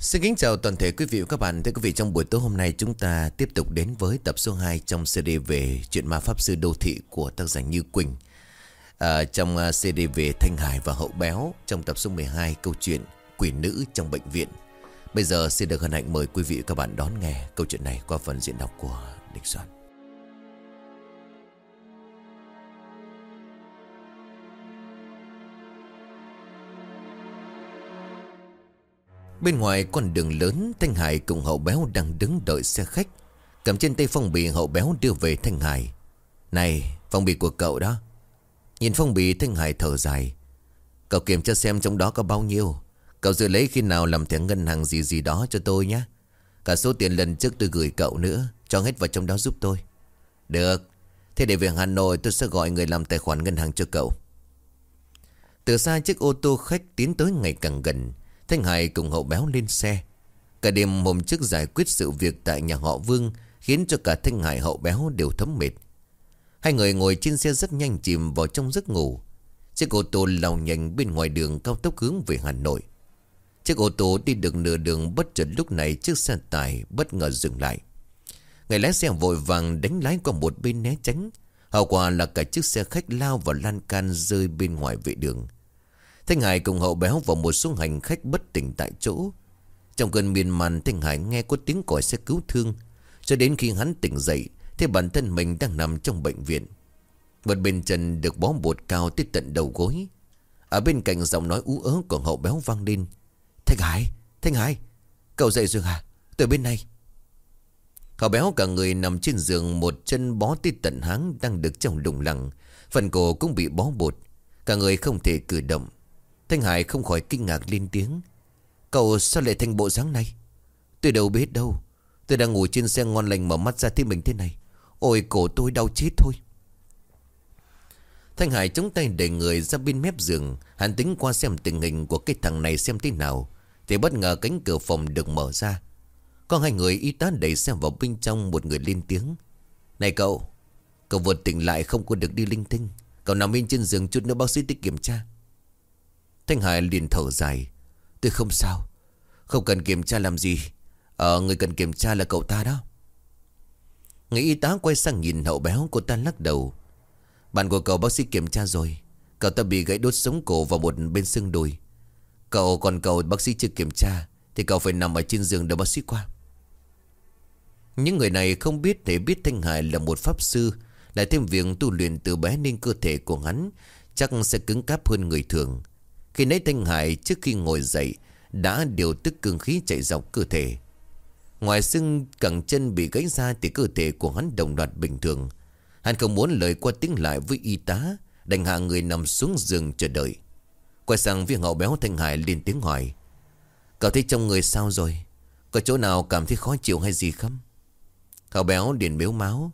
Xin kính chào toàn thể quý vị và các bạn. Thưa quý vị, trong buổi tối hôm nay chúng ta tiếp tục đến với tập số 2 trong CD về chuyện ma pháp sư đô thị của tác giả Như Quỳnh. À, trong à, CD về Thanh Hải và Hậu Béo trong tập số 12 câu chuyện Quỷ Nữ trong Bệnh viện. Bây giờ xin được hân hạnh mời quý vị và các bạn đón nghe câu chuyện này qua phần diễn đọc của Đình Soạn. Bên ngoài con đường lớn, Thanh Hải cùng hậu béo đang đứng đợi xe khách. Cầm trên tay phong bì, hậu béo đưa về Thanh Hải. Này, phong bì của cậu đó. Nhìn phong bì, Thanh Hải thở dài. Cậu kiểm tra xem trong đó có bao nhiêu. Cậu dự lấy khi nào làm thẻ ngân hàng gì gì đó cho tôi nhé. Cả số tiền lần trước tôi gửi cậu nữa, Cho hết vào trong đó giúp tôi. Được. Thế để về Hà Nội, tôi sẽ gọi người làm tài khoản ngân hàng cho cậu. Từ xa, chiếc ô tô khách tiến tới ngày càng gần. Thanh Hải cùng hậu béo lên xe. Cả đêm hôm trước giải quyết sự việc tại nhà họ Vương Khiến cho cả Thanh Hải hậu béo đều thấm mệt. Hai người ngồi trên xe rất nhanh chìm vào trong giấc ngủ. Chiếc ô tô lao nhanh bên ngoài đường cao tốc hướng về Hà Nội. Chiếc ô tô đi được nửa đường bất chợt lúc này chiếc xe tải bất ngờ dừng lại. Người lái xe vội vàng đánh lái qua một bên né tránh. Hậu quả là cả chiếc xe khách lao vào lan can rơi bên ngoài vệ đường. Thanh Hải cùng hậu béo vào một số hành khách bất tỉnh tại chỗ. Trong cơn miên man Thanh Hải nghe có tiếng còi xe cứu thương. Cho đến khi hắn tỉnh dậy thì bản thân mình đang nằm trong bệnh viện. Một bên chân được bó bột cao tới tận đầu gối. Ở bên cạnh giọng nói ú ớ của hậu béo vang lên. Thanh Hải, Thanh Hải, cậu dậy rồi hả? Từ bên này. Hậu béo cả người nằm trên giường một chân bó tới tận háng đang được trong đùng lặng. Phần cổ cũng bị bó bột. Cả người không thể cử động. Thanh Hải không khỏi kinh ngạc lên tiếng. Cậu sao lại thành bộ dáng này? Tôi đâu biết đâu. Tôi đang ngồi trên xe ngon lành mở mắt ra thấy mình thế này. Ôi, cổ tôi đau chết thôi. Thanh Hải chống tay đẩy người ra bên mép giường. Hắn tính qua xem tình hình của cái thằng này xem thế nào. Thì bất ngờ cánh cửa phòng được mở ra. Có hai người y tá đẩy xem vào bên trong Một người lên tiếng. Này cậu Cậu vừa tỉnh lại không có được đi linh tinh. Cậu nằm bên trên giường chút nữa bác sĩ tới kiểm tra. Thanh Hải liền thở dài. Tôi không sao. Không cần kiểm tra làm gì. Ờ người cần kiểm tra là cậu ta đó. Người y tá quay sang nhìn hậu béo Cô ta lắc đầu. Bạn của cậu bác sĩ kiểm tra rồi. Cậu ta bị gãy đốt sống cổ vào một bên xương đùi. Cậu, còn cậu bác sĩ chưa kiểm tra, Thì cậu phải nằm ở trên giường đợi bác sĩ qua. Những người này không biết để biết Thanh Hải là một pháp sư, Lại thêm việc tu luyện từ bé nên cơ thể của hắn Chắc sẽ cứng cáp hơn người thường khi nấy Thanh Hải trước khi ngồi dậy Đã điều tức cương khí chạy dọc cơ thể. Ngoài xương cẳng chân bị gãy ra Thì cơ thể của hắn đồng loạt bình thường. Hắn không muốn lời qua tiếng lại với y tá, Đành hạ người nằm xuống giường chờ đợi. Quay sang phía hậu béo Thanh Hải lên tiếng hỏi, Cậu thấy trong người sao rồi? Có chỗ nào cảm thấy khó chịu hay gì không? Hậu béo liền béo máu,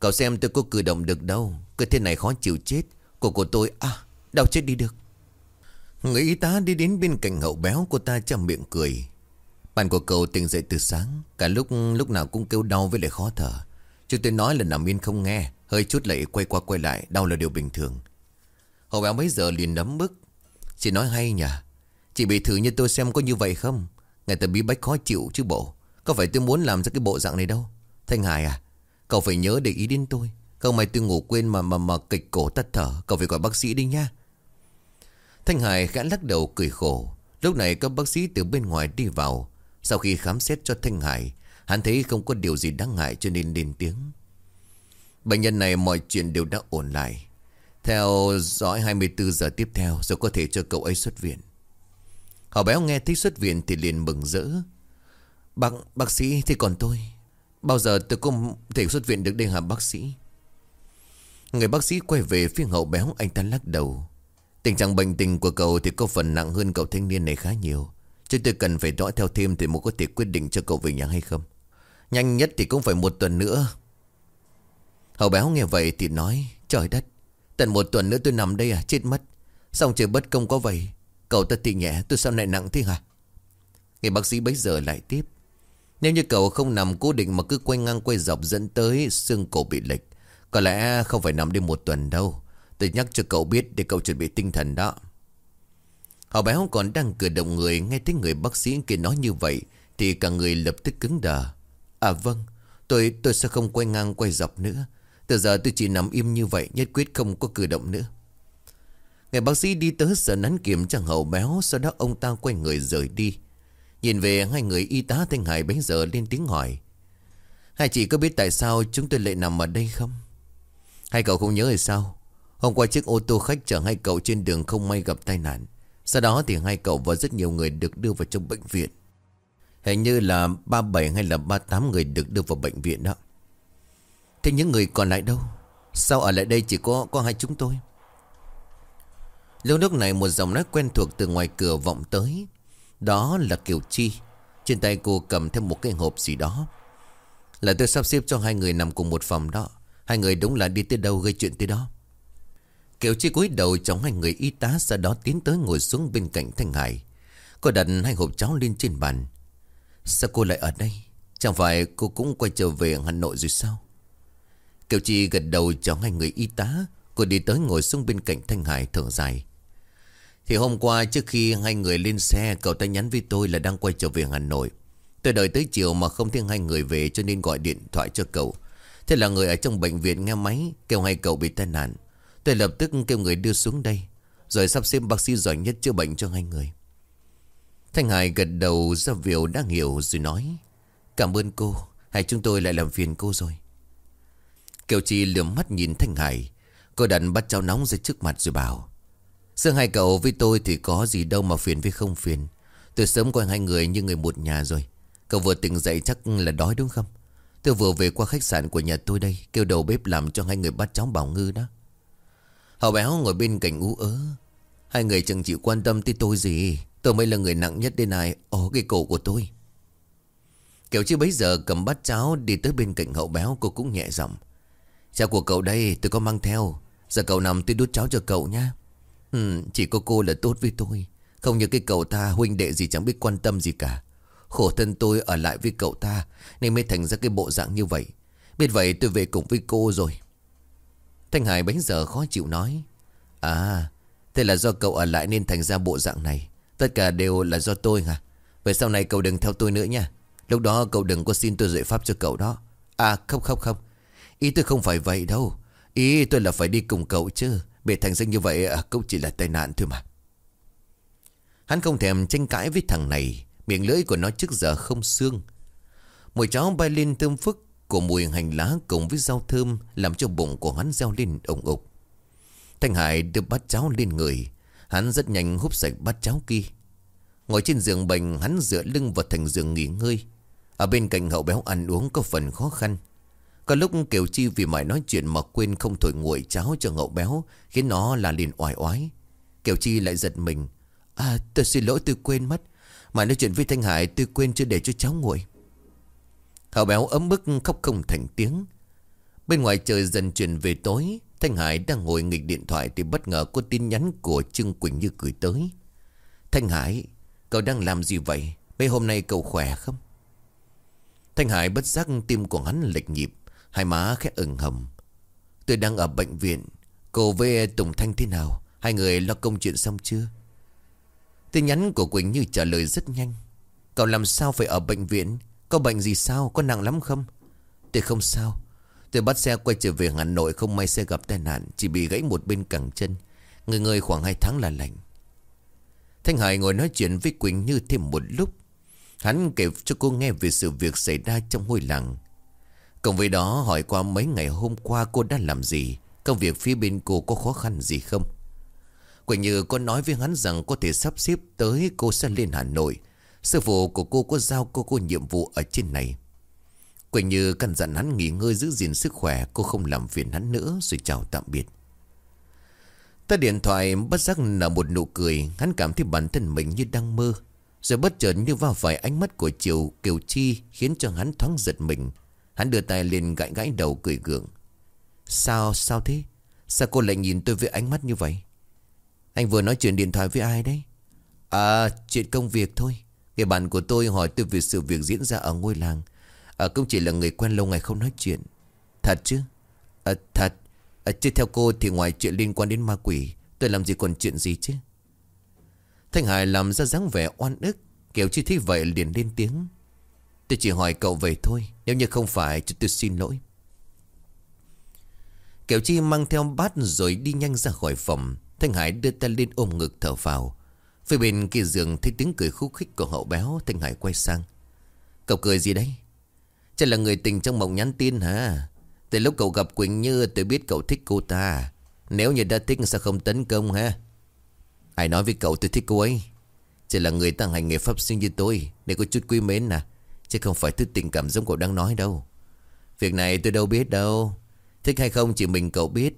Cậu xem tôi có cử động được đâu cơ thế này khó chịu chết Cổ của tôi à đau chết đi được. Người y tá đi đến bên cạnh hậu béo, Cô ta chăm miệng cười. Bạn của cậu tỉnh dậy từ sáng, Cả lúc lúc nào cũng kêu đau với lại khó thở. Chứ tôi nói là nằm yên không nghe, Hơi chút lại quay qua quay lại, Đau là điều bình thường. Hậu béo mấy giờ liền nấm bức. Chị nói hay nhỉ? Chị bị thử như tôi xem có như vậy không? Ngày ta bí bách khó chịu chứ bộ. Có phải tôi muốn làm ra cái bộ dạng này đâu? Thanh Hải à Cậu phải nhớ để ý đến tôi. Không may tôi ngủ quên mà mà mà kịch cổ tắt thở, Cậu phải gọi bác sĩ đi nha. Thanh Hải khẽ lắc đầu cười khổ. Lúc này các bác sĩ từ bên ngoài đi vào. Sau khi khám xét cho Thanh Hải Hắn thấy không có điều gì đáng ngại cho nên lên tiếng. Bệnh nhân này mọi chuyện đều đã ổn lại. Theo dõi 24 giờ tiếp theo Rồi có thể cho cậu ấy xuất viện. Họ béo nghe thấy xuất viện thì liền mừng rỡ. Bác, bác sĩ thì còn tôi? Bao giờ tôi cũng thể xuất viện được đây hả bác sĩ? Người bác sĩ quay về phía hậu béo anh ta lắc đầu. Tình trạng bệnh tình của cậu thì có phần nặng hơn cậu thanh niên này khá nhiều. Chúng tôi cần phải dõi theo thêm thì mới có thể quyết định cho cậu về nhà hay không. Nhanh nhất thì cũng phải một tuần nữa. Hậu béo nghe vậy thì nói, Trời đất, Tận một tuần nữa tôi nằm đây à chết mất Xong trời bất công có vậy Cậu ta thì nhẹ, tôi sao lại nặng thế hả Người bác sĩ bấy giờ lại tiếp, Nếu như cậu không nằm cố định Mà cứ quay ngang quay dọc dẫn tới xương cổ bị lệch, Có lẽ không phải nằm đi một tuần đâu Tôi nhắc cho cậu biết để cậu chuẩn bị tinh thần đó. Họ béo còn đang cử động người, Nghe thấy người bác sĩ kia nói như vậy, Thì cả người lập tức cứng đờ. À vâng Tôi tôi sẽ không quay ngang, quay dọc nữa. Từ giờ tôi chỉ nằm im như vậy, Nhất quyết không có cử động nữa. Người bác sĩ đi tới sợ nắn kiểm chẳng hậu béo, Sau đó ông ta quay người rời đi. Nhìn về, hai người y tá Thanh Hải bấy giờ lên tiếng hỏi, Hai chị có biết tại sao chúng tôi lại nằm ở đây không? Hai cậu không nhớ hay sao? Hôm qua chiếc ô tô khách chở hai cậu trên đường không may gặp tai nạn. Sau đó thì hai cậu và rất nhiều người được đưa vào trong bệnh viện. Hình như là 37 hay là 38 người được đưa vào bệnh viện đó. Thế những người còn lại đâu? Sao ở lại đây chỉ có có hai chúng tôi? Lúc lúc này một giọng nói quen thuộc từ ngoài cửa vọng tới. Đó là Kiều Chi. Trên tay cô cầm thêm một cái hộp gì đó. Là tôi sắp xếp cho hai người nằm cùng một phòng đó. Hai người đúng là đi tới đâu gây chuyện tới đó. Kiều Chi cúi đầu chống hai người y tá Sau đó tiến tới ngồi xuống bên cạnh Thanh Hải. Cô đặt hai hộp cháo lên trên bàn. Sao cô lại ở đây? Chẳng phải cô cũng quay trở về Hà Nội rồi sao? Kiều Chi gật đầu cho hai người y tá. Cô đi tới ngồi xuống bên cạnh Thanh Hải thở dài. Thì hôm qua trước khi hai người lên xe, Cậu ta nhắn với tôi là đang quay trở về Hà Nội. Tôi đợi tới chiều mà không thấy hai người về Cho nên gọi điện thoại cho cậu. Thế là người ở trong bệnh viện nghe máy, Kêu hai cậu bị tai nạn. Tôi lập tức kêu người đưa xuống đây, Rồi sắp xếp bác sĩ giỏi nhất chữa bệnh cho hai người. Thanh Hải gật đầu ra viều đang hiểu rồi nói, Cảm ơn cô, Hay chúng tôi lại làm phiền cô rồi. Kiều Chi lườm mắt nhìn Thanh Hải, Cô đặt bắt cháu nóng ra trước mặt rồi bảo, Giữa hai cậu với tôi thì có gì đâu mà phiền với không phiền. Tôi sớm coi hai người như người một nhà rồi. Cậu vừa tỉnh dậy chắc là đói đúng không? Tôi vừa về qua khách sạn của nhà tôi đây, Kêu đầu bếp làm cho hai người bắt cháu bảo ngư đó. Hậu béo ngồi bên cạnh ú ớ. Hai người chẳng chịu quan tâm tới tôi gì. Tôi mới là người nặng nhất đến này Ồ cái cổ của tôi. Kiểu chứ bấy giờ cầm bát cháo Đi tới bên cạnh hậu béo cô cũng nhẹ giọng. Cháo của cậu đây tôi có mang theo. Giờ cậu nằm tôi đút cháo cho cậu nha ừ, Chỉ có cô là tốt với tôi. Không như cái cậu ta huynh đệ gì chẳng biết quan tâm gì cả. Khổ thân tôi ở lại với cậu ta Nên mới thành ra cái bộ dạng như vậy. Biết vậy tôi về cùng với cô rồi. Thanh Hải bấy giờ khó chịu nói À Thế là do cậu ở lại nên thành ra bộ dạng này. Tất cả đều là do tôi hả? Vậy sau này cậu đừng theo tôi nữa nha. Lúc đó cậu đừng có xin tôi dạy pháp cho cậu đó. À không không không. Ý tôi không phải vậy đâu. Ý tôi là phải đi cùng cậu chứ. Bị thành ra như vậy à, cũng chỉ là tai nạn thôi mà. Hắn không thèm tranh cãi với thằng này. Miệng lưỡi của nó trước giờ không xương. Mùi chó bay lên thơm phức của mùi hành lá cùng với rau thơm Làm cho bụng của hắn reo lên ổng ục. Thanh Hải đưa bát cháo lên người. Hắn rất nhanh húp sạch bát cháo kia. Ngồi trên giường bệnh, Hắn dựa lưng vào thành giường nghỉ ngơi. Ở bên cạnh hậu béo ăn uống có phần khó khăn. Có lúc Kiều Chi vì mãi nói chuyện Mà quên không thổi nguội cháo cho hậu béo, Khiến nó là liền oải oái. Kiều Chi lại giật mình. À tôi xin lỗi, tôi quên mất. Mà nói chuyện với Thanh Hải, tôi quên chưa để cho cháu nguội thảo béo ấm bức khóc không thành tiếng. Bên ngoài trời dần chuyển về tối, Thanh Hải đang ngồi nghịch điện thoại Thì bất ngờ có tin nhắn của Trương Quỳnh Như gửi tới. Thanh Hải, Cậu đang làm gì vậy? Mấy hôm nay cậu khỏe không? Thanh Hải bất giác tim của hắn lệch nhịp, Hai má khẽ ửng hầm Tôi đang ở bệnh viện, Cô với Tùng Thanh thế nào? Hai người lo công chuyện xong chưa? Tin nhắn của Quỳnh Như trả lời rất nhanh. Cậu làm sao phải ở bệnh viện? Có bệnh gì sao? Có nặng lắm không? Tôi không sao. Tôi bắt xe quay trở về Hà Nội Không may xe gặp tai nạn, Chỉ bị gãy một bên cẳng chân. Người người khoảng 2 tháng là lành. Thanh Hải ngồi nói chuyện với Quỳnh Như thêm một lúc. Hắn kể cho cô nghe về sự việc xảy ra trong ngôi làng. Cộng với đó, hỏi qua mấy ngày hôm qua cô đã làm gì, Công việc phía bên cô có khó khăn gì không? Quỳnh Như có nói với hắn rằng có thể sắp xếp tới cô sẽ lên Hà Nội Sư phụ của cô có giao cô cô nhiệm vụ ở trên này. Quỳnh Như căn dặn hắn nghỉ ngơi giữ gìn sức khỏe, Cô không làm phiền hắn nữa, rồi chào tạm biệt. Ta điện thoại, bất giác nở một nụ cười, Hắn cảm thấy bản thân mình như đang mơ, Rồi bất chợt như vào phải ánh mắt của Triều Kiều Chi Khiến cho hắn thoáng giật mình. Hắn đưa tay lên gãi gãi đầu cười gượng. Sao sao thế? Sao cô lại nhìn tôi với ánh mắt như vậy? Anh vừa nói chuyện điện thoại với ai đấy? À chuyện công việc thôi. Người bạn của tôi hỏi tôi về sự việc diễn ra ở ngôi làng. À, Cũng chỉ là người quen lâu ngày không nói chuyện. Thật chứ? À, Thật. À, Chứ theo cô thì ngoài chuyện liên quan đến ma quỷ Tôi làm gì còn chuyện gì chứ? Thanh Hải làm ra dáng vẻ oan ức Kiểu chi thế vậy liền lên tiếng. Tôi chỉ hỏi cậu về thôi Nếu như không phải thì tôi xin lỗi. Kiểu chi mang theo bát rồi đi nhanh ra khỏi phòng. Thanh Hải đưa tay lên ôm ngực thở vào. Phía bên kia giường thấy tiếng cười khúc khích của hậu béo Thanh Hải quay sang. Cậu cười gì đấy? Chắc là người tình trong mộng nhắn tin hả? Từ lúc cậu gặp Quỳnh Như, tôi biết cậu thích cô ta. Nếu như đã thích, sao không tấn công ha Ai nói với cậu tôi thích cô ấy? Chỉ là người ta hành nghề pháp sinh như tôi Để có chút quý mến nè Chứ không phải thứ tình cảm giống cậu đang nói đâu. Việc này tôi đâu biết đâu. Thích hay không chỉ mình cậu biết.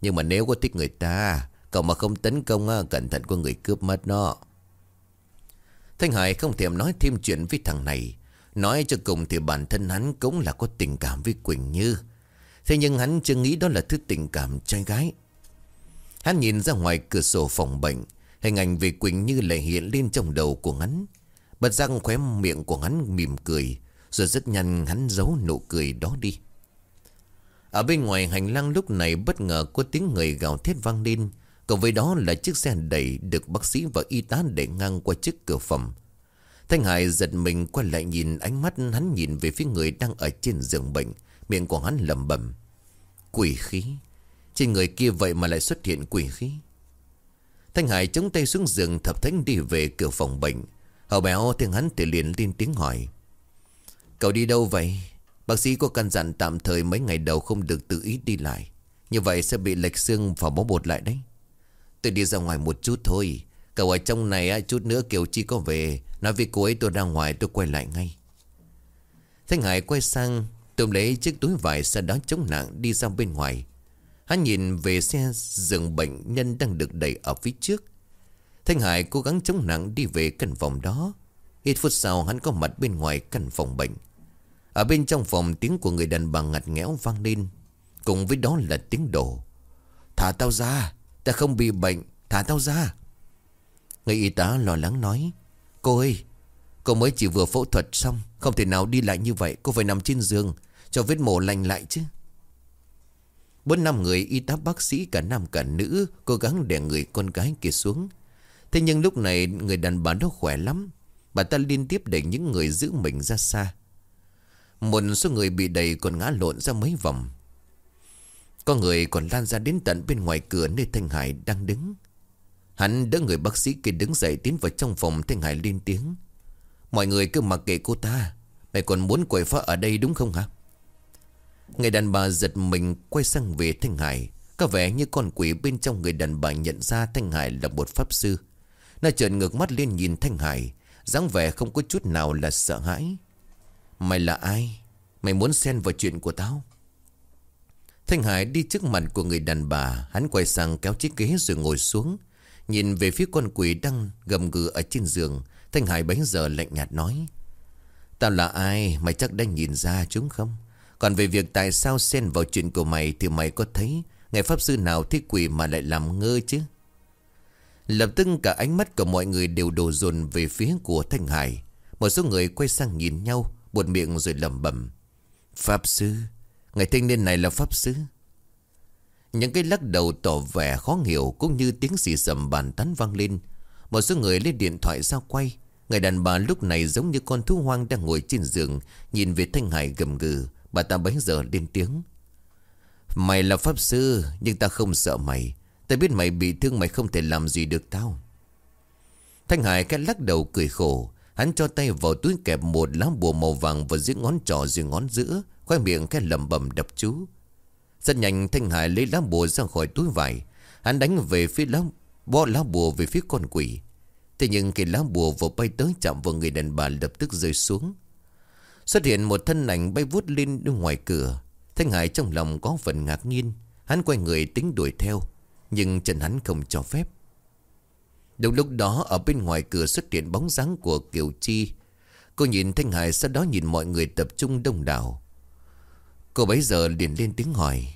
Nhưng mà nếu có thích người ta Cậu mà không tấn công Cẩn thận của người cướp mất nó Thanh Hải không thèm nói thêm chuyện với thằng này. Nói cho cùng thì bản thân hắn cũng là có tình cảm với Quỳnh Như. Thế nhưng hắn chưa nghĩ đó là thứ tình cảm trai gái. Hắn nhìn ra ngoài cửa sổ phòng bệnh, Hình ảnh về Quỳnh Như lại hiện lên trong đầu của hắn. Bật răng khóe miệng của hắn mỉm cười, Rồi rất nhanh hắn giấu nụ cười đó đi. Ở bên ngoài hành lang lúc này bất ngờ có tiếng người gào thét vang lên. Cộng với đó là chiếc xe đẩy được bác sĩ và y tá để ngang qua trước cửa phòng. Thanh Hải giật mình quay lại nhìn ánh mắt hắn nhìn về phía người đang ở trên giường bệnh, Miệng của hắn lầm bẩm. Quỷ khí, Trên người kia vậy mà lại xuất hiện quỷ khí. Thanh Hải chống tay xuống giường, thập thánh đi về cửa phòng bệnh. Hậu béo tiếng hắn thì liền lên tiếng hỏi. Cậu đi đâu vậy? Bác sĩ có căn dặn tạm thời mấy ngày đầu không được tự ý đi lại. Như vậy sẽ bị lệch xương và bó bột lại đấy. Tôi đi ra ngoài một chút thôi. Cậu ở trong này chút nữa Kiều Chi có về. Nói với cô ấy tôi ra ngoài, tôi quay lại ngay. Thanh Hải quay sang Tôm lấy chiếc túi vải sau đó chống nặng đi ra bên ngoài. Hắn nhìn về xe giường bệnh nhân đang được đẩy ở phía trước. Thanh Hải cố gắng chống nặng đi về căn phòng đó. Ít phút sau, hắn có mặt bên ngoài căn phòng bệnh. Ở bên trong phòng, tiếng của người đàn bà ngặt nghẽo vang lên. Cùng với đó là tiếng đổ. Thả tao ra! Ta không bị bệnh, Thả tao ra. Người y tá lo lắng nói, Cô ơi, Cô mới chỉ vừa phẫu thuật xong, Không thể nào đi lại như vậy, Cô phải nằm trên giường, Cho vết mổ lành lại chứ. Bốn năm người y tá bác sĩ cả nam cả nữ Cố gắng đè người con gái kia xuống. Thế nhưng lúc này người đàn bà đó khỏe lắm, Bà ta liên tiếp đẩy những người giữ mình ra xa. Một số người bị đẩy còn ngã lộn ra mấy vòng. Có người còn lan ra đến tận bên ngoài cửa nơi Thanh Hải đang đứng. Hắn đỡ người bác sĩ kia đứng dậy tiến vào trong phòng Thanh Hải lên tiếng. Mọi người cứ mặc kệ cô ta. Mày còn muốn quậy phá ở đây đúng không hả? Người đàn bà giật mình quay sang về Thanh Hải. Có vẻ như con quỷ bên trong người đàn bà nhận ra Thanh Hải là một pháp sư. Nó trợn ngược mắt lên nhìn Thanh Hải. dáng vẻ không có chút nào là sợ hãi. Mày là ai? Mày muốn xen vào chuyện của tao? Thanh Hải đi trước mặt của người đàn bà, Hắn quay sang kéo chiếc ghế rồi ngồi xuống. Nhìn về phía con quỷ đang gầm gừ ở trên giường, Thanh Hải bấy giờ lạnh nhạt nói Tao là ai? Mày chắc đã nhìn ra chúng không? Còn về việc tại sao xen vào chuyện của mày Thì mày có thấy Ngày pháp sư nào thích quỷ mà lại làm ngơ chứ? Lập tức cả ánh mắt của mọi người đều đổ dồn về phía của Thanh Hải. Một số người quay sang nhìn nhau, Buột miệng rồi lẩm bẩm, Pháp sư Ngày thanh niên này là pháp sư những cái lắc đầu tỏ vẻ khó hiểu Cũng như tiếng xì sầm bàn tán vang lên. Một số người lên điện thoại ra quay. Người đàn bà lúc này giống như con thú hoang Đang ngồi trên giường, Nhìn về Thanh Hải gầm gừ. Bà ta bấy giờ lên tiếng. Mày là pháp sư Nhưng ta không sợ mày. Ta biết mày bị thương, mày không thể làm gì được tao. Thanh Hải cái lắc đầu cười khổ. Hắn cho tay vào túi kẹp một lá bùa màu vàng và giữa ngón trỏ dưới ngón giữa. Khoai miệng cái lầm bầm đập chú. Rất nhanh, Thanh Hải lấy lá bùa ra khỏi túi vải. Hắn đánh về phía lá Bó lá bùa về phía con quỷ. Thế nhưng khi lá bùa vừa bay tới, chạm vào người đàn bà lập tức rơi xuống. Xuất hiện một thân ảnh bay vút lên đứng ngoài cửa. Thanh Hải trong lòng có phần ngạc nhiên. Hắn quay người tính đuổi theo, Nhưng chân hắn không cho phép. Đúng lúc đó, ở bên ngoài cửa xuất hiện bóng dáng của Kiều Chi. Cô nhìn Thanh Hải, sau đó nhìn mọi người tập trung đông đảo. Cô bấy giờ liền lên tiếng hỏi.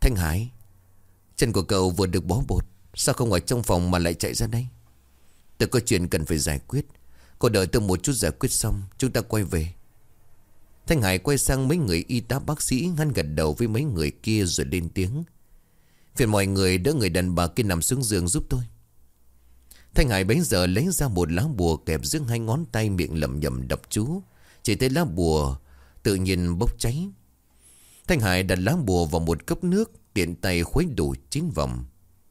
Thanh Hải, Chân của cậu vừa được bó bột, Sao không ở trong phòng mà lại chạy ra đây? Tôi có chuyện cần phải giải quyết. Cô đợi tôi một chút giải quyết xong, Chúng ta quay về. Thanh Hải quay sang mấy người y tá bác sĩ, Ngăn gật đầu với mấy người kia rồi lên tiếng. Phiền mọi người đỡ người đàn bà kia nằm xuống giường giúp tôi. Thanh Hải bấy giờ lấy ra một lá bùa kẹp giữa hai ngón tay miệng lầm nhầm đập chú. Chỉ thấy lá bùa tự nhiên bốc cháy. Thanh Hải đặt lá bùa vào một cốc nước, tiện tay khuấy đủ chín vòng.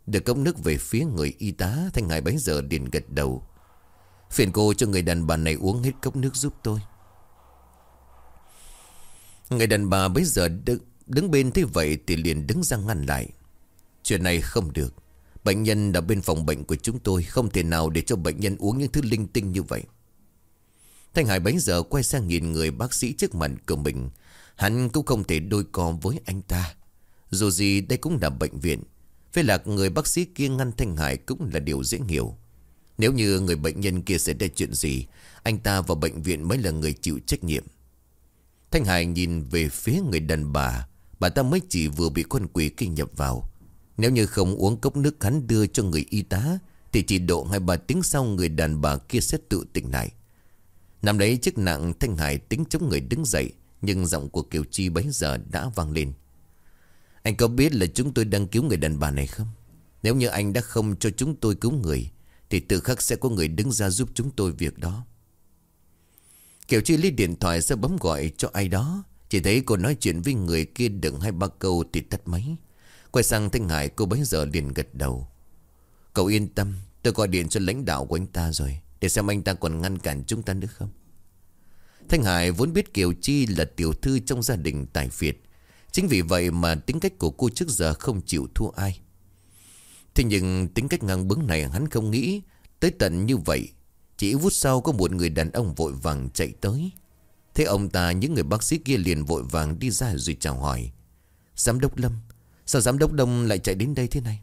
Được cốc nước về phía người y tá, Thanh Hải bấy giờ liền gật đầu. Phiền cô cho người đàn bà này uống hết cốc nước giúp tôi. Người đàn bà bấy giờ đứng, đứng bên thế vậy thì liền đứng ra ngăn lại. Chuyện này không được. Bệnh nhân đã bên phòng bệnh của chúng tôi Không thể nào để cho bệnh nhân uống những thứ linh tinh như vậy Thanh Hải bấy giờ quay sang nhìn người bác sĩ trước mặt của mình Hắn cũng không thể đôi co với anh ta. Dù gì đây cũng là bệnh viện. Với lạc người bác sĩ kia ngăn Thanh Hải cũng là điều dễ hiểu. Nếu như người bệnh nhân kia sẽ ra chuyện gì, Anh ta vào bệnh viện mới là người chịu trách nhiệm. Thanh Hải nhìn về phía người đàn bà. Bà ta mới chỉ vừa bị con quỷ kinh nhập vào. Nếu như không uống cốc nước hắn đưa cho người y tá, Thì chỉ độ hai ba tiếng sau người đàn bà kia sẽ tự tỉnh lại. Nằm đấy chức nặng Thanh Hải tính chống người đứng dậy. Nhưng giọng của Kiều Chi bấy giờ đã vang lên. Anh có biết là chúng tôi đang cứu người đàn bà này không? Nếu như anh đã không cho chúng tôi cứu người, Thì tự khắc sẽ có người đứng ra giúp chúng tôi việc đó. Kiều Chi lấy điện thoại ra bấm gọi cho ai đó. Chỉ thấy cô nói chuyện với người kia đừng hai ba câu thì tắt máy. Quay sang Thanh Hải, cô bấy giờ liền gật đầu. Cậu yên tâm, Tôi gọi điện cho lãnh đạo của anh ta rồi, Để xem anh ta còn ngăn cản chúng ta nữa không? Thanh Hải vốn biết Kiều Chi là tiểu thư trong gia đình tài Việt. Chính vì vậy mà tính cách của cô trước giờ không chịu thua ai. Thế nhưng tính cách ngang bướng này hắn không nghĩ Tới tận như vậy. Chỉ phút sau có một người đàn ông vội vàng chạy tới. Thế ông ta, những người bác sĩ kia liền vội vàng đi ra rồi chào hỏi. Giám đốc Lâm, Sao giám đốc Đông lại chạy đến đây thế này?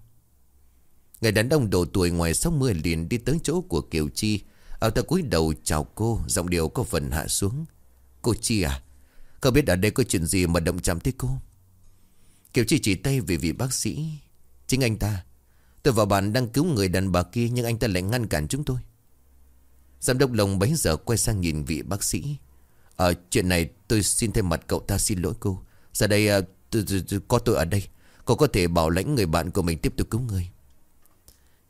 Người đàn ông độ tuổi ngoài 60 liền đi tới chỗ của Kiều Chi. Ông ta cúi đầu chào cô Giọng điệu có phần hạ xuống. Cô Chi à Không biết ở đây có chuyện gì mà động chạm tới cô? Kiều Chi chỉ tay về vị bác sĩ. Chính anh ta Tôi và bạn đang cứu người đàn bà kia Nhưng anh ta lại ngăn cản chúng tôi. Giám đốc Long bấy giờ quay sang nhìn vị bác sĩ. Ở chuyện này tôi xin thay mặt cậu ta xin lỗi cô. Giờ đây à, tôi, tôi, tôi, có tôi ở đây. Cô có thể bảo lãnh người bạn của mình tiếp tục cứu người.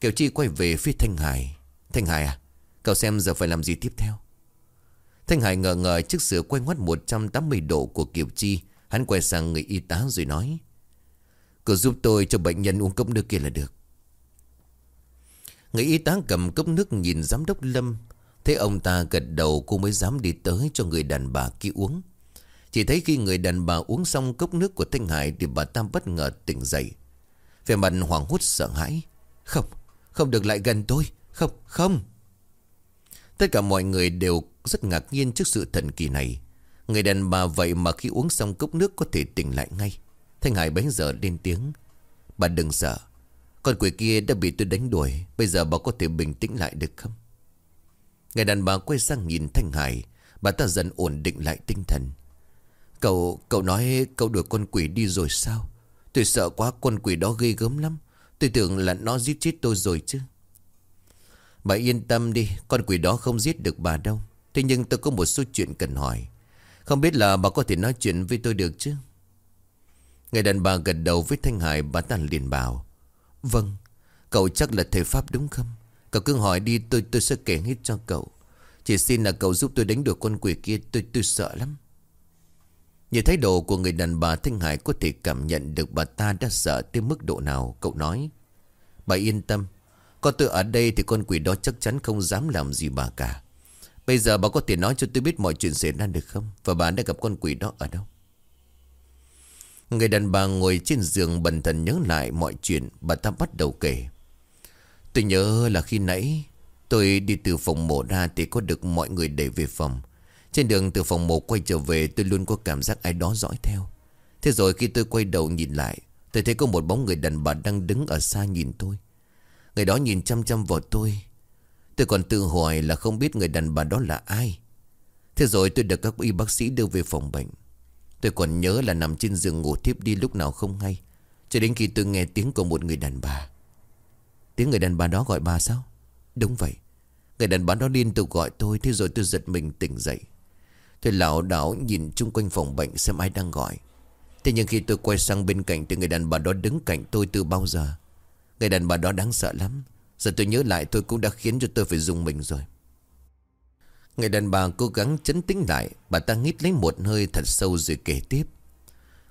Kiều Chi quay về phía Thanh Hải. Thanh Hải à Cậu xem giờ phải làm gì tiếp theo. Thanh Hải ngờ ngờ trước sự quay ngoắt 180 độ của Kiều Chi. Hắn quay sang người y tá rồi nói Cô giúp tôi cho bệnh nhân uống cốc nước kia là được. Người y tá cầm cốc nước nhìn giám đốc Lâm. Thế ông ta gật đầu cô mới dám đi tới cho người đàn bà kia uống. Chỉ thấy khi người đàn bà uống xong cốc nước của Thanh Hải Thì bà ta bất ngờ tỉnh dậy. Về mặt hoảng hốt sợ hãi Không, không được lại gần tôi. Không, không. Tất cả mọi người đều rất ngạc nhiên trước sự thần kỳ này. Người đàn bà vậy mà khi uống xong cốc nước có thể tỉnh lại ngay. Thanh Hải bấy giờ lên tiếng. Bà đừng sợ. Con quỷ kia đã bị tôi đánh đuổi. Bây giờ bà có thể bình tĩnh lại được không? Người đàn bà quay sang nhìn Thanh Hải. Bà ta dần ổn định lại tinh thần. Cậu, cậu nói cậu đuổi con quỷ đi rồi sao? Tôi sợ quá con quỷ đó ghê gớm lắm. Tôi tưởng là nó giết chết tôi rồi chứ. Bà yên tâm đi, con quỷ đó không giết được bà đâu. Thế nhưng tôi có một số chuyện cần hỏi. Không biết là bà có thể nói chuyện với tôi được chứ? Người đàn bà gật đầu với Thanh Hải bà ta liền bảo. Vâng, cậu chắc là thầy Pháp đúng không? Cậu cứ hỏi đi tôi tôi sẽ kể hết cho cậu. Chỉ xin là cậu giúp tôi đánh đuổi con quỷ kia tôi tôi sợ lắm. Nhìn thái độ của người đàn bà Thanh Hải có thể cảm nhận được bà ta đã sợ tới mức độ nào, cậu nói. Bà yên tâm, có tôi ở đây thì con quỷ đó chắc chắn không dám làm gì bà cả. Bây giờ bà có thể nói cho tôi biết mọi chuyện xảy ra được không? Và bà đã gặp con quỷ đó ở đâu? Người đàn bà ngồi trên giường bần thần nhớ lại mọi chuyện bà ta bắt đầu kể. Tôi nhớ là khi nãy tôi đi từ phòng mổ ra thì có được mọi người đẩy về phòng. Trên đường từ phòng mổ quay trở về tôi luôn có cảm giác ai đó dõi theo. Thế rồi khi tôi quay đầu nhìn lại, tôi thấy có một bóng người đàn bà đang đứng ở xa nhìn tôi. Người đó nhìn chăm chăm vào tôi. Tôi còn tự hỏi là không biết người đàn bà đó là ai. Thế rồi tôi được các y bác sĩ đưa về phòng bệnh. Tôi còn nhớ là nằm trên giường ngủ thiếp đi lúc nào không hay. Cho đến khi tôi nghe tiếng của một người đàn bà. Tiếng người đàn bà đó gọi bà sao? Đúng vậy. Người đàn bà đó liên tục gọi tôi, Thế rồi tôi giật mình tỉnh dậy Tôi lảo đảo nhìn chung quanh phòng bệnh xem ai đang gọi Thế nhưng khi tôi quay sang bên cạnh Thì người đàn bà đó đứng cạnh tôi từ bao giờ Người đàn bà đó đáng sợ lắm. Giờ tôi nhớ lại tôi cũng đã khiến cho tôi phải dùng mình rồi. Người đàn bà cố gắng chấn tĩnh lại. Bà ta nghít lấy một hơi thật sâu rồi kể tiếp.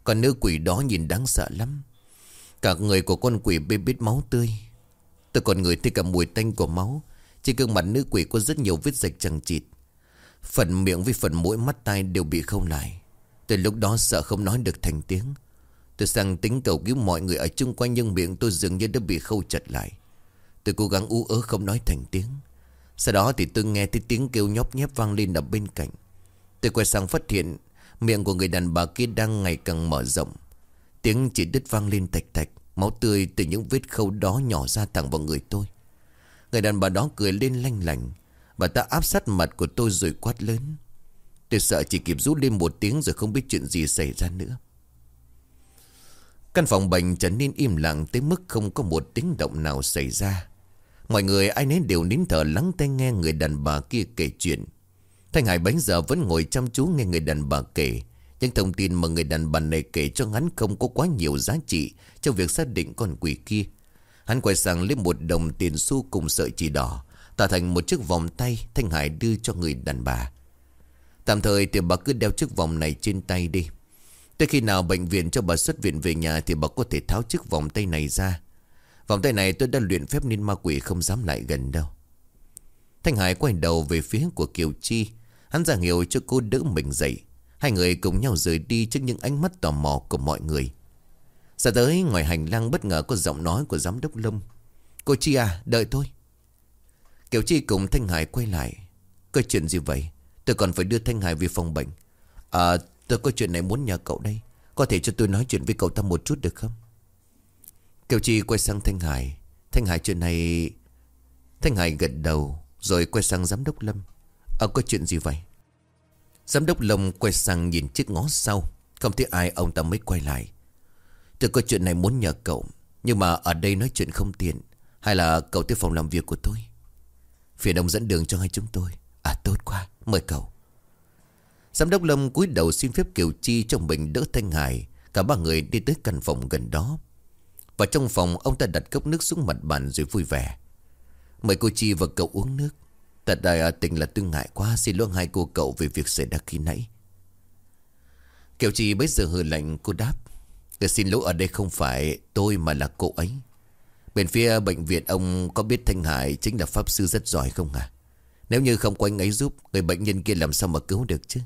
Còn nữ quỷ đó nhìn đáng sợ lắm. Cả người của con quỷ bê bít máu tươi. Tôi còn người thấy cả mùi tanh của máu. Trên gương mặt nữ quỷ có rất nhiều vết rạch chẳng chịt. Phần miệng với phần mũi mắt tai đều bị không lại. Tôi lúc đó sợ không nói được thành tiếng. Tôi sang tính cầu cứu mọi người ở chung quanh Nhưng miệng tôi dường như đã bị khâu chặt lại. Tôi cố gắng ú ớ không nói thành tiếng. Sau đó thì tôi nghe thấy tiếng kêu nhóp nhép vang lên ở bên cạnh. Tôi quay sang phát hiện Miệng của người đàn bà kia đang ngày càng mở rộng. Tiếng chỉ đứt vang lên tạch tạch Máu tươi từ những vết khâu đó nhỏ ra thẳng vào người tôi. Người đàn bà đó cười lên lanh lành Bà ta áp sát mặt của tôi rồi quát lớn. Tôi sợ chỉ kịp rút lên một tiếng rồi không biết chuyện gì xảy ra nữa. Căn phòng bệnh trở nên im lặng tới mức không có một tiếng động nào xảy ra Mọi người ai nấy đều nín thở lắng tai nghe người đàn bà kia kể chuyện Thanh Hải bấy giờ vẫn ngồi chăm chú nghe người đàn bà kể những thông tin mà người đàn bà này kể cho hắn không có quá nhiều giá trị trong việc xác định con quỷ kia. Hắn quay sang lấy một đồng tiền xu cùng sợi chỉ đỏ, tạo thành một chiếc vòng tay Thanh Hải đưa cho người đàn bà. Tạm thời thì bà cứ đeo chiếc vòng này trên tay đi. Tới khi nào bệnh viện cho bà xuất viện về nhà thì bà có thể tháo chiếc vòng tay này ra. Vòng tay này tôi đã luyện phép nên ma quỷ không dám lại gần đâu. Thanh Hải quay đầu về phía của Kiều Chi. Hắn ra hiệu cho cô đỡ mình dậy. Hai người cùng nhau rời đi trước những ánh mắt tò mò của mọi người. giờ tới ngoài hành lang bất ngờ có giọng nói của giám đốc Lâm. Cô Chi à, đợi tôi. Kiều Chi cùng Thanh Hải quay lại. Có chuyện gì vậy? Tôi còn phải đưa Thanh Hải về phòng bệnh. À, tôi có chuyện này muốn nhờ cậu đây. Có thể cho tôi nói chuyện với cậu ta một chút được không? Kiều Chi quay sang Thanh Hải. Thanh Hải chuyện này... Thanh Hải gật đầu rồi quay sang giám đốc Lâm. À, có chuyện gì vậy? Giám đốc Lâm quay sang nhìn chiếc ngó sau Không thấy ai ông ta mới quay lại Tôi có chuyện này muốn nhờ cậu Nhưng mà ở đây nói chuyện không tiện Hay là cậu tới phòng làm việc của tôi Phiền ông dẫn đường cho hai chúng tôi À tốt quá mời cậu Giám đốc Lâm cúi đầu xin phép Kiều Chi Trong mình đỡ Thanh Hải. Cả ba người đi tới căn phòng gần đó. Và trong phòng, ông ta đặt cốc nước xuống mặt bàn rồi vui vẻ. Mời cô Chi và cậu uống nước. Thật ra à, tình là tôi ngại quá, Xin lỗi hai cô cậu về việc xảy ra khi nãy. Kiều Chi bây giờ hơi lạnh, cô đáp. Tôi xin lỗi, ở đây không phải tôi mà là cô ấy. Bên phía bệnh viện, ông có biết Thanh Hải chính là pháp sư rất giỏi không à Nếu như không có anh ấy giúp, Người bệnh nhân kia làm sao mà cứu được chứ?